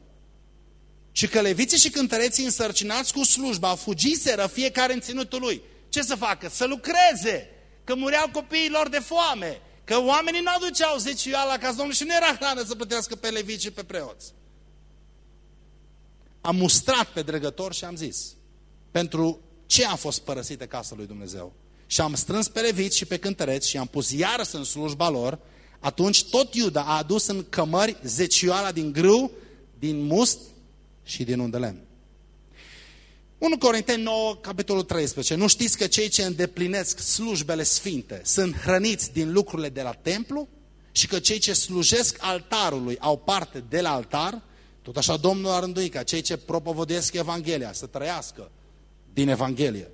și că leviții și cântăreții însărcinați cu slujba fugiseră fiecare în ținutul lui. Ce să facă? Să lucreze! Că mureau copiii lor de foame! Că oamenii nu aduceau zeciuiala ca Domnul și nu era hrană să plătească pe levici și pe preoți. Am mustrat pe dregător și am zis, pentru ce a fost părăsită casa lui Dumnezeu? Și am strâns pe leviți și pe cântăreți și am pus iarăși în slujba lor, atunci tot Iuda a adus în cămări zecioala din grâu, din must și din undelemn. 1 Corinteni 9, capitolul 13. Nu știți că cei ce îndeplinesc slujbele sfinte sunt hrăniți din lucrurile de la templu și că cei ce slujesc altarului au parte de la altar? Tot așa Domnul a rânduit ca cei ce propovăduiesc Evanghelia să trăiască din Evanghelie.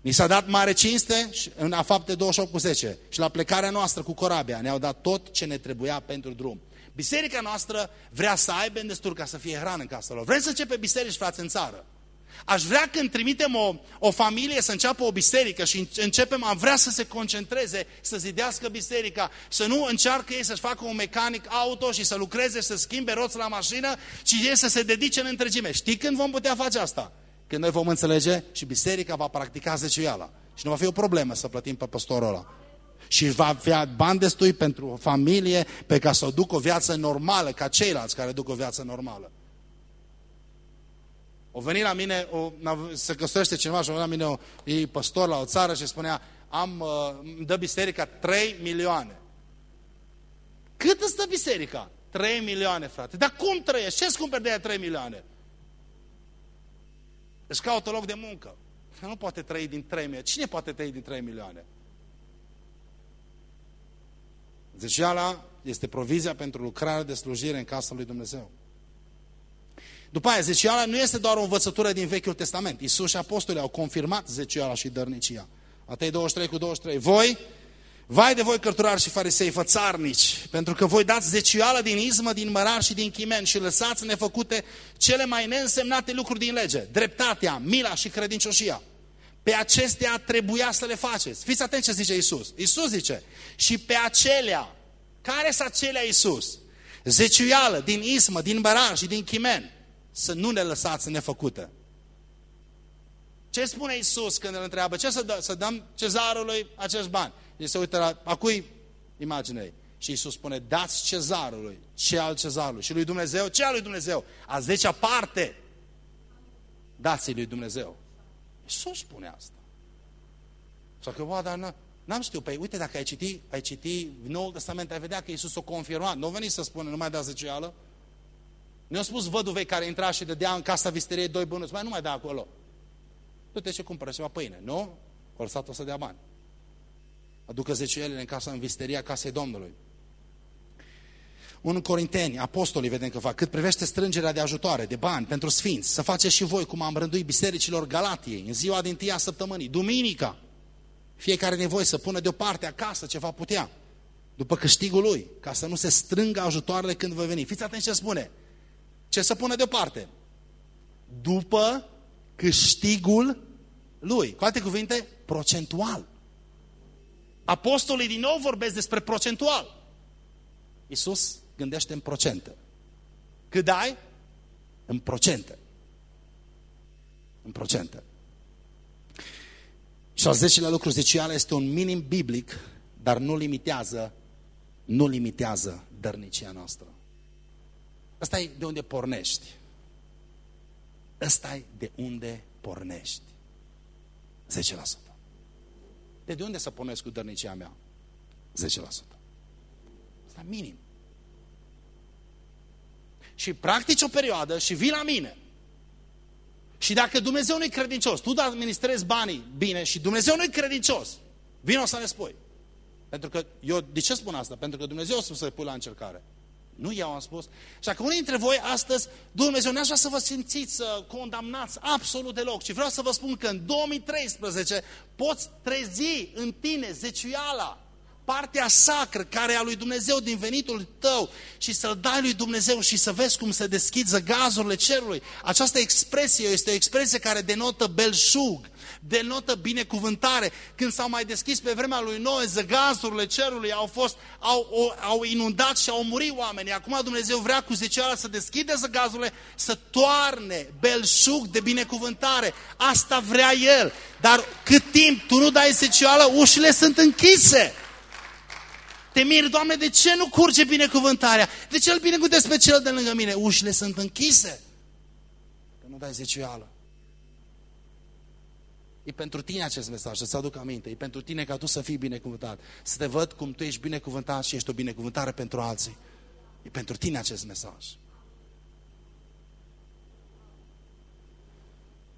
Ni s-a dat mare cinste în a fapte 28 cu 10 și la plecarea noastră cu corabia ne-au dat tot ce ne trebuia pentru drum. Biserica noastră vrea să aibă în destur ca să fie hrană în casa lor. Vrem să începe biserici, frate, în țară. Aș vrea când trimitem o, o familie să înceapă o biserică și începem, am vrea să se concentreze, să zidească biserica, să nu încearcă ei să-și facă un mecanic auto și să lucreze, să schimbe roți la mașină, ci ei să se dedice în întregime. Știi când vom putea face asta? Când noi vom înțelege și biserica va practica zeciuiala. Și nu va fi o problemă să plătim pe păstorul ăla. Și va avea bani destui pentru o familie pe ca să o ducă o viață normală, ca ceilalți care duc o viață normală. O venit la mine, o, se căsătorește cineva și o venit la mine, o, e păstor la o țară și spunea, am, uh, îmi dă biserica 3 milioane. Cât îți dă biserica? 3 milioane, frate. Dar cum trăiești? Ce-ți cumperi de aia 3 milioane? Își caută loc de muncă. Nu poate trăi din 3 milioane. Cine poate trăi din 3 milioane? Zeciala este provizia pentru lucrare de slujire în casa lui Dumnezeu. După aia, zeciala nu este doar o învățătură din Vechiul Testament. Isus și apostolii au confirmat zeciala și dărnicia. Matei 23 cu 23. Voi, vai de voi cărturari și farisei, fățarnici, pentru că voi dați zecială din izmă, din mărar și din chimen și lăsați nefăcute cele mai neînsemnate lucruri din lege. Dreptatea, mila și credincioșia. Pe acestea trebuia să le faceți. Fiți atenți ce zice Isus. Isus zice, și pe acelea, care sunt acelea Isus? Zeciuială din ismă, din mărar și din chimen să nu ne lăsați nefăcută. Ce spune Isus când îl întreabă? Ce să, dă, să dăm cezarului acești bani? El se uită la, a cui imagine Și Isus spune, dați cezarului, ce al cezarului? Și lui Dumnezeu, ce al lui Dumnezeu? A zecea parte, dați lui Dumnezeu. Isus spune asta. Sau că, bă, dar n-am știut, păi uite, dacă ai citi, ai citi Noul Testament, ai vedea că Isus o confirmat. Nu veni să spună, nu mai dați zecială? Ne-a spus văduvei care intra și dădea în casa visteriei doi bănuți, mai nu mai da acolo. Du-te și cumpără ceva pâine, nu? O lăsat o să dea bani. Aducă zeciuielile în casa, în visteria casei Domnului. Un Corinteni, apostolii vedem că fac, cât privește strângerea de ajutoare, de bani pentru sfinți, să faceți și voi cum am rânduit bisericilor Galatiei, în ziua din tâia săptămânii, duminica, fiecare nevoie să pună deoparte acasă ce va putea, după câștigul lui, ca să nu se strângă ajutoarele când va veni. Fiți atenți ce spune, ce să pună deoparte? După câștigul lui. Cu alte cuvinte, procentual. Apostolii din nou vorbesc despre procentual. Iisus gândește în procente. Cât dai? În procente. În procente. Și al zecelea lucru zecială este un minim biblic, dar nu limitează, nu limitează dărnicia noastră. Ăsta e de unde pornești. Ăsta e de unde pornești. 10%. De, de unde să pornesc cu dărnicia mea? 10%. Asta minim. Și practici o perioadă și vii la mine. Și dacă Dumnezeu nu-i credincios, tu administrezi banii bine și Dumnezeu nu-i credincios, vino să ne spui. Pentru că eu, de ce spun asta? Pentru că Dumnezeu o să pui la încercare. Nu eu am spus. Și dacă unii dintre voi astăzi, Dumnezeu nu vrea să vă simțiți uh, condamnați absolut deloc, ci vreau să vă spun că în 2013 poți trezi în tine zeciuiala, partea sacră care e a lui Dumnezeu din venitul tău și să-l dai lui Dumnezeu și să vezi cum se deschid gazurile cerului. Această expresie este o expresie care denotă belșug, denotă binecuvântare. Când s-au mai deschis pe vremea lui Noe, zăgazurile cerului au fost, au, au inundat și au murit oamenii. Acum Dumnezeu vrea cu zecioara să deschide zăgazurile, să toarne belșug de binecuvântare. Asta vrea El. Dar cât timp tu nu dai zecioară, ușile sunt închise. te miri, Doamne, de ce nu curge binecuvântarea? De ce îl binecuvântez pe cel de lângă mine? Ușile sunt închise. Că nu dai zeciuială. E pentru tine acest mesaj, să-ți aduc aminte. E pentru tine ca tu să fii binecuvântat. Să te văd cum tu ești binecuvântat și ești o binecuvântare pentru alții. E pentru tine acest mesaj.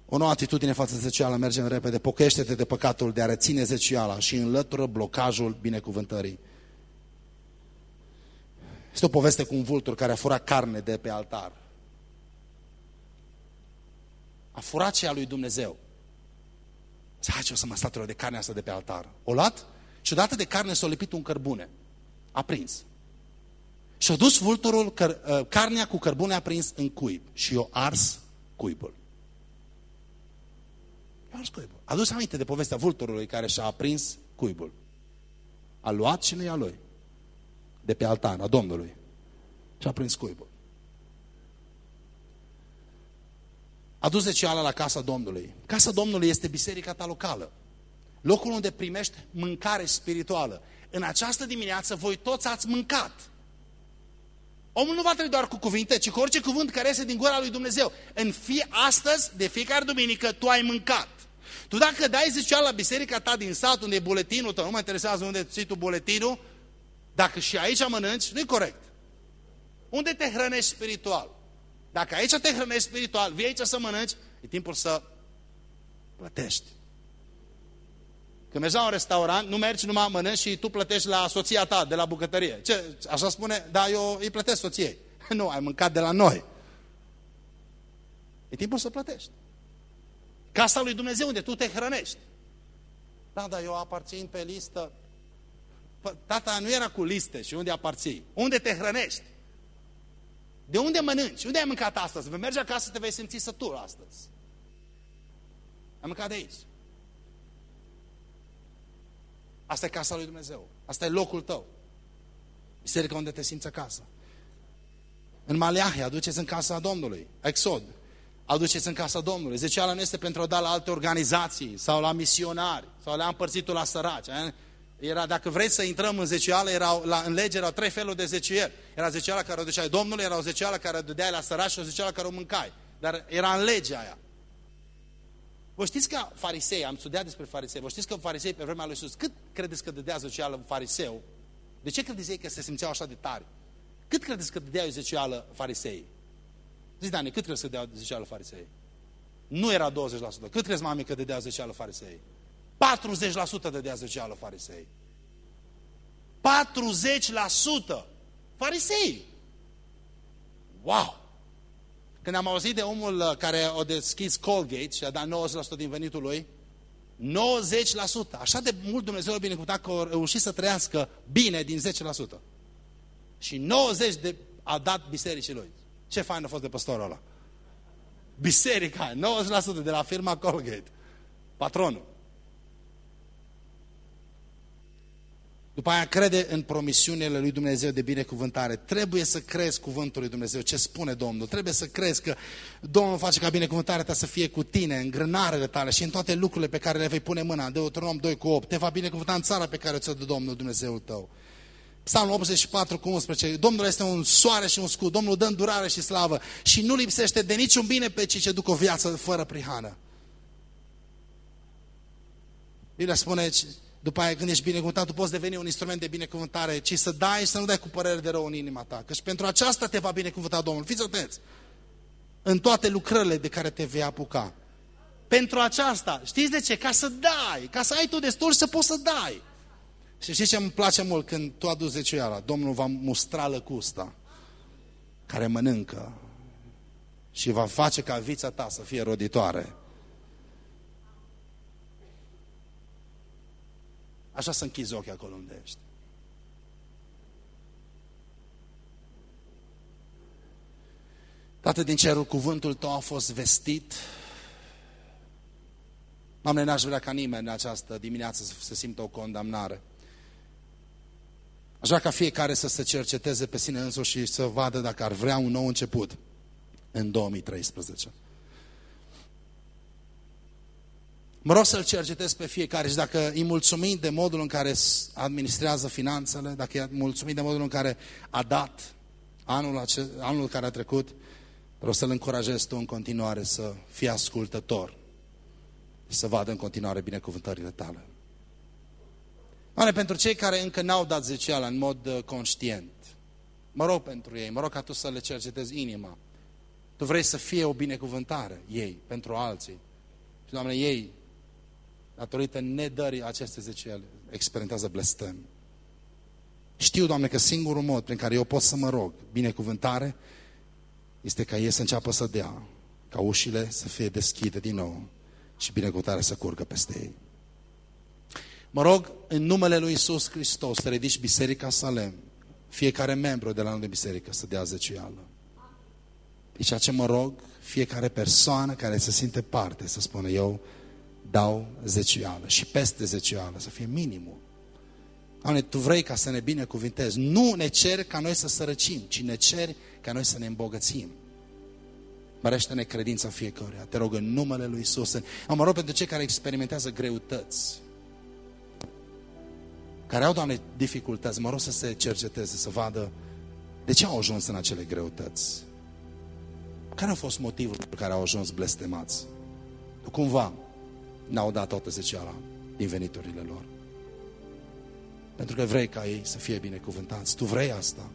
O nouă atitudine față de zecială, mergem repede, pochește-te de păcatul de a reține zeciala și înlătură blocajul binecuvântării. Este o poveste cu un vultur care a furat carne de pe altar. A furat ceea lui Dumnezeu. Zice, hai ce o să mă statură de carne asta de pe altar. O luat și odată de carne s-a lipit un cărbune. A prins. Și a dus vulturul căr, uh, carnea cu cărbune aprins în cuib și o ars cuibul. I-a ars cuibul. A dus aminte de povestea vulturului care și-a aprins cuibul. A luat și nu i-a lui. De pe altar, a Domnului. Și a prins cuibul. A dus zeciala la casa Domnului. Casa Domnului este biserica ta locală. Locul unde primești mâncare spirituală. În această dimineață voi toți ați mâncat. Omul nu va trebui doar cu cuvinte, ci cu orice cuvânt care iese din gura lui Dumnezeu. În fie astăzi, de fiecare duminică, tu ai mâncat. Tu dacă dai zicea la biserica ta din sat, unde e buletinul tău, nu mă interesează unde ții tu buletinul, dacă și aici mănânci, nu-i corect. Unde te hrănești spiritual? Dacă aici te hrănești spiritual, vii aici să mănânci, e timpul să plătești. Când mergi la un restaurant, nu mergi numai mănânci și tu plătești la soția ta de la bucătărie. Ce? Așa spune? Da, eu îi plătesc soției. Nu, ai mâncat de la noi. E timpul să plătești. Casa lui Dumnezeu unde tu te hrănești. Da, dar eu aparțin pe listă. Tata nu era cu liste și unde aparții? Unde te hrănești? De unde mănânci? Unde ai mâncat astăzi? Vei merge acasă, te vei simți sătul astăzi. Am mâncat de aici. Asta e casa lui Dumnezeu. Asta e locul tău. Biserica unde te simți acasă. În Maleahia, aduceți în casa Domnului. Exod. Aduceți în casa Domnului. Zeceala nu este pentru a da la alte organizații sau la misionari sau la împărțitul la săraci. Era, dacă vreți să intrăm în zecială, erau, la, în lege erau trei feluri de zeciuieli. Era zeciala care o duceai Domnului, era o zecială care o dădeai la săraci și o zecială care o mâncai. Dar era în legea aia. Vă știți că farisei, am studiat despre farisei, vă știți că farisei pe vremea lui Iisus, cât credeți că dădea zecială un fariseu? De ce credeți ei că se simțeau așa de tari? Cât credeți că dădea zecială farisei? Zici, Dani, cât crezi că dădea zecială farisei? Nu era 20%. Cât crezi, mami, că dădea zecială farisei? 40% dădea zecială farisei. 40% farisei. Wow! Când am auzit de omul uh, care a deschis Colgate și a dat 90% din venitul lui, 90%. Așa de mult Dumnezeu a binecuvântat că a reușit să trăiască bine din 10%. Și 90% de, a dat bisericii lui. Ce fain a fost de păstorul ăla. Biserica, 90% de la firma Colgate. Patronul. După aia crede în promisiunile lui Dumnezeu de binecuvântare. Trebuie să crezi cuvântul lui Dumnezeu, ce spune Domnul. Trebuie să crezi că Domnul face ca binecuvântarea ta să fie cu tine, în grânarele tale și în toate lucrurile pe care le vei pune mâna. Deuteronom 2 cu 8. Te va binecuvânta în țara pe care ți-o dă Domnul Dumnezeul tău. Psalmul 84 cu 11. Domnul este un soare și un scut. Domnul dă îndurare și slavă și nu lipsește de niciun bine pe cei ce duc o viață fără prihană. Biblia spune după aia, când ești binecuvântat, tu poți deveni un instrument de binecuvântare, ci să dai și să nu dai cu părere de rău în inima ta. Căci pentru aceasta te va binecuvânta Domnul. Fiți atenți! În toate lucrările de care te vei apuca. Pentru aceasta. Știți de ce? Ca să dai. Ca să ai tu destul și să poți să dai. Și știți ce îmi place mult când tu aduci zeciuiala? Domnul va mustra lăcusta care mănâncă și va face ca vița ta să fie roditoare. Așa să închizi ochii acolo unde ești. Tată din cerul, cuvântul tău a fost vestit. Doamne, n-aș vrea ca nimeni în această dimineață să se simtă o condamnare. Aș vrea ca fiecare să se cerceteze pe sine însuși și să vadă dacă ar vrea un nou început în 2013. Mă rog să-L cercetez pe fiecare și dacă îi mulțumim de modul în care administrează finanțele, dacă îi mulțumim de modul în care a dat anul, acest, anul care a trecut, vreau să-L încurajez tu în continuare să fii ascultător și să vadă în continuare binecuvântările tale. Doamne, pentru cei care încă n-au dat zeciala în mod uh, conștient, mă rog pentru ei, mă rog ca Tu să le cercetezi inima. Tu vrei să fie o binecuvântare ei, pentru alții. Și, Doamne, ei, datorită nedării acestei zeciale, experimentează blestem. Știu, Doamne, că singurul mod prin care eu pot să mă rog binecuvântare este ca ei să înceapă să dea, ca ușile să fie deschide din nou și binecuvântarea să curgă peste ei. Mă rog, în numele Lui Isus Hristos, să ridici Biserica Salem, fiecare membru de la noi de biserică să dea zecială. E ceea ce mă rog, fiecare persoană care se simte parte să spună eu dau zecială și peste zecială, să fie minimul. Doamne, Tu vrei ca să ne binecuvintezi. Nu ne ceri ca noi să sărăcim, ci ne ceri ca noi să ne îmbogățim. Mărește-ne credința fiecăruia. Te rog în numele Lui Isus. Mă rog pentru cei care experimentează greutăți care au, Doamne, dificultăți, mă rog să se cerceteze, să vadă de ce au ajuns în acele greutăți. Care a fost motivul pentru care au ajuns blestemați? Cumva n-au dat toată zeceala din veniturile lor. Pentru că vrei ca ei să fie binecuvântați. Tu vrei asta.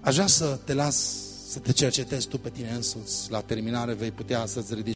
Aș vrea să te las să te cercetezi tu pe tine însuți. La terminare vei putea să-ți ridici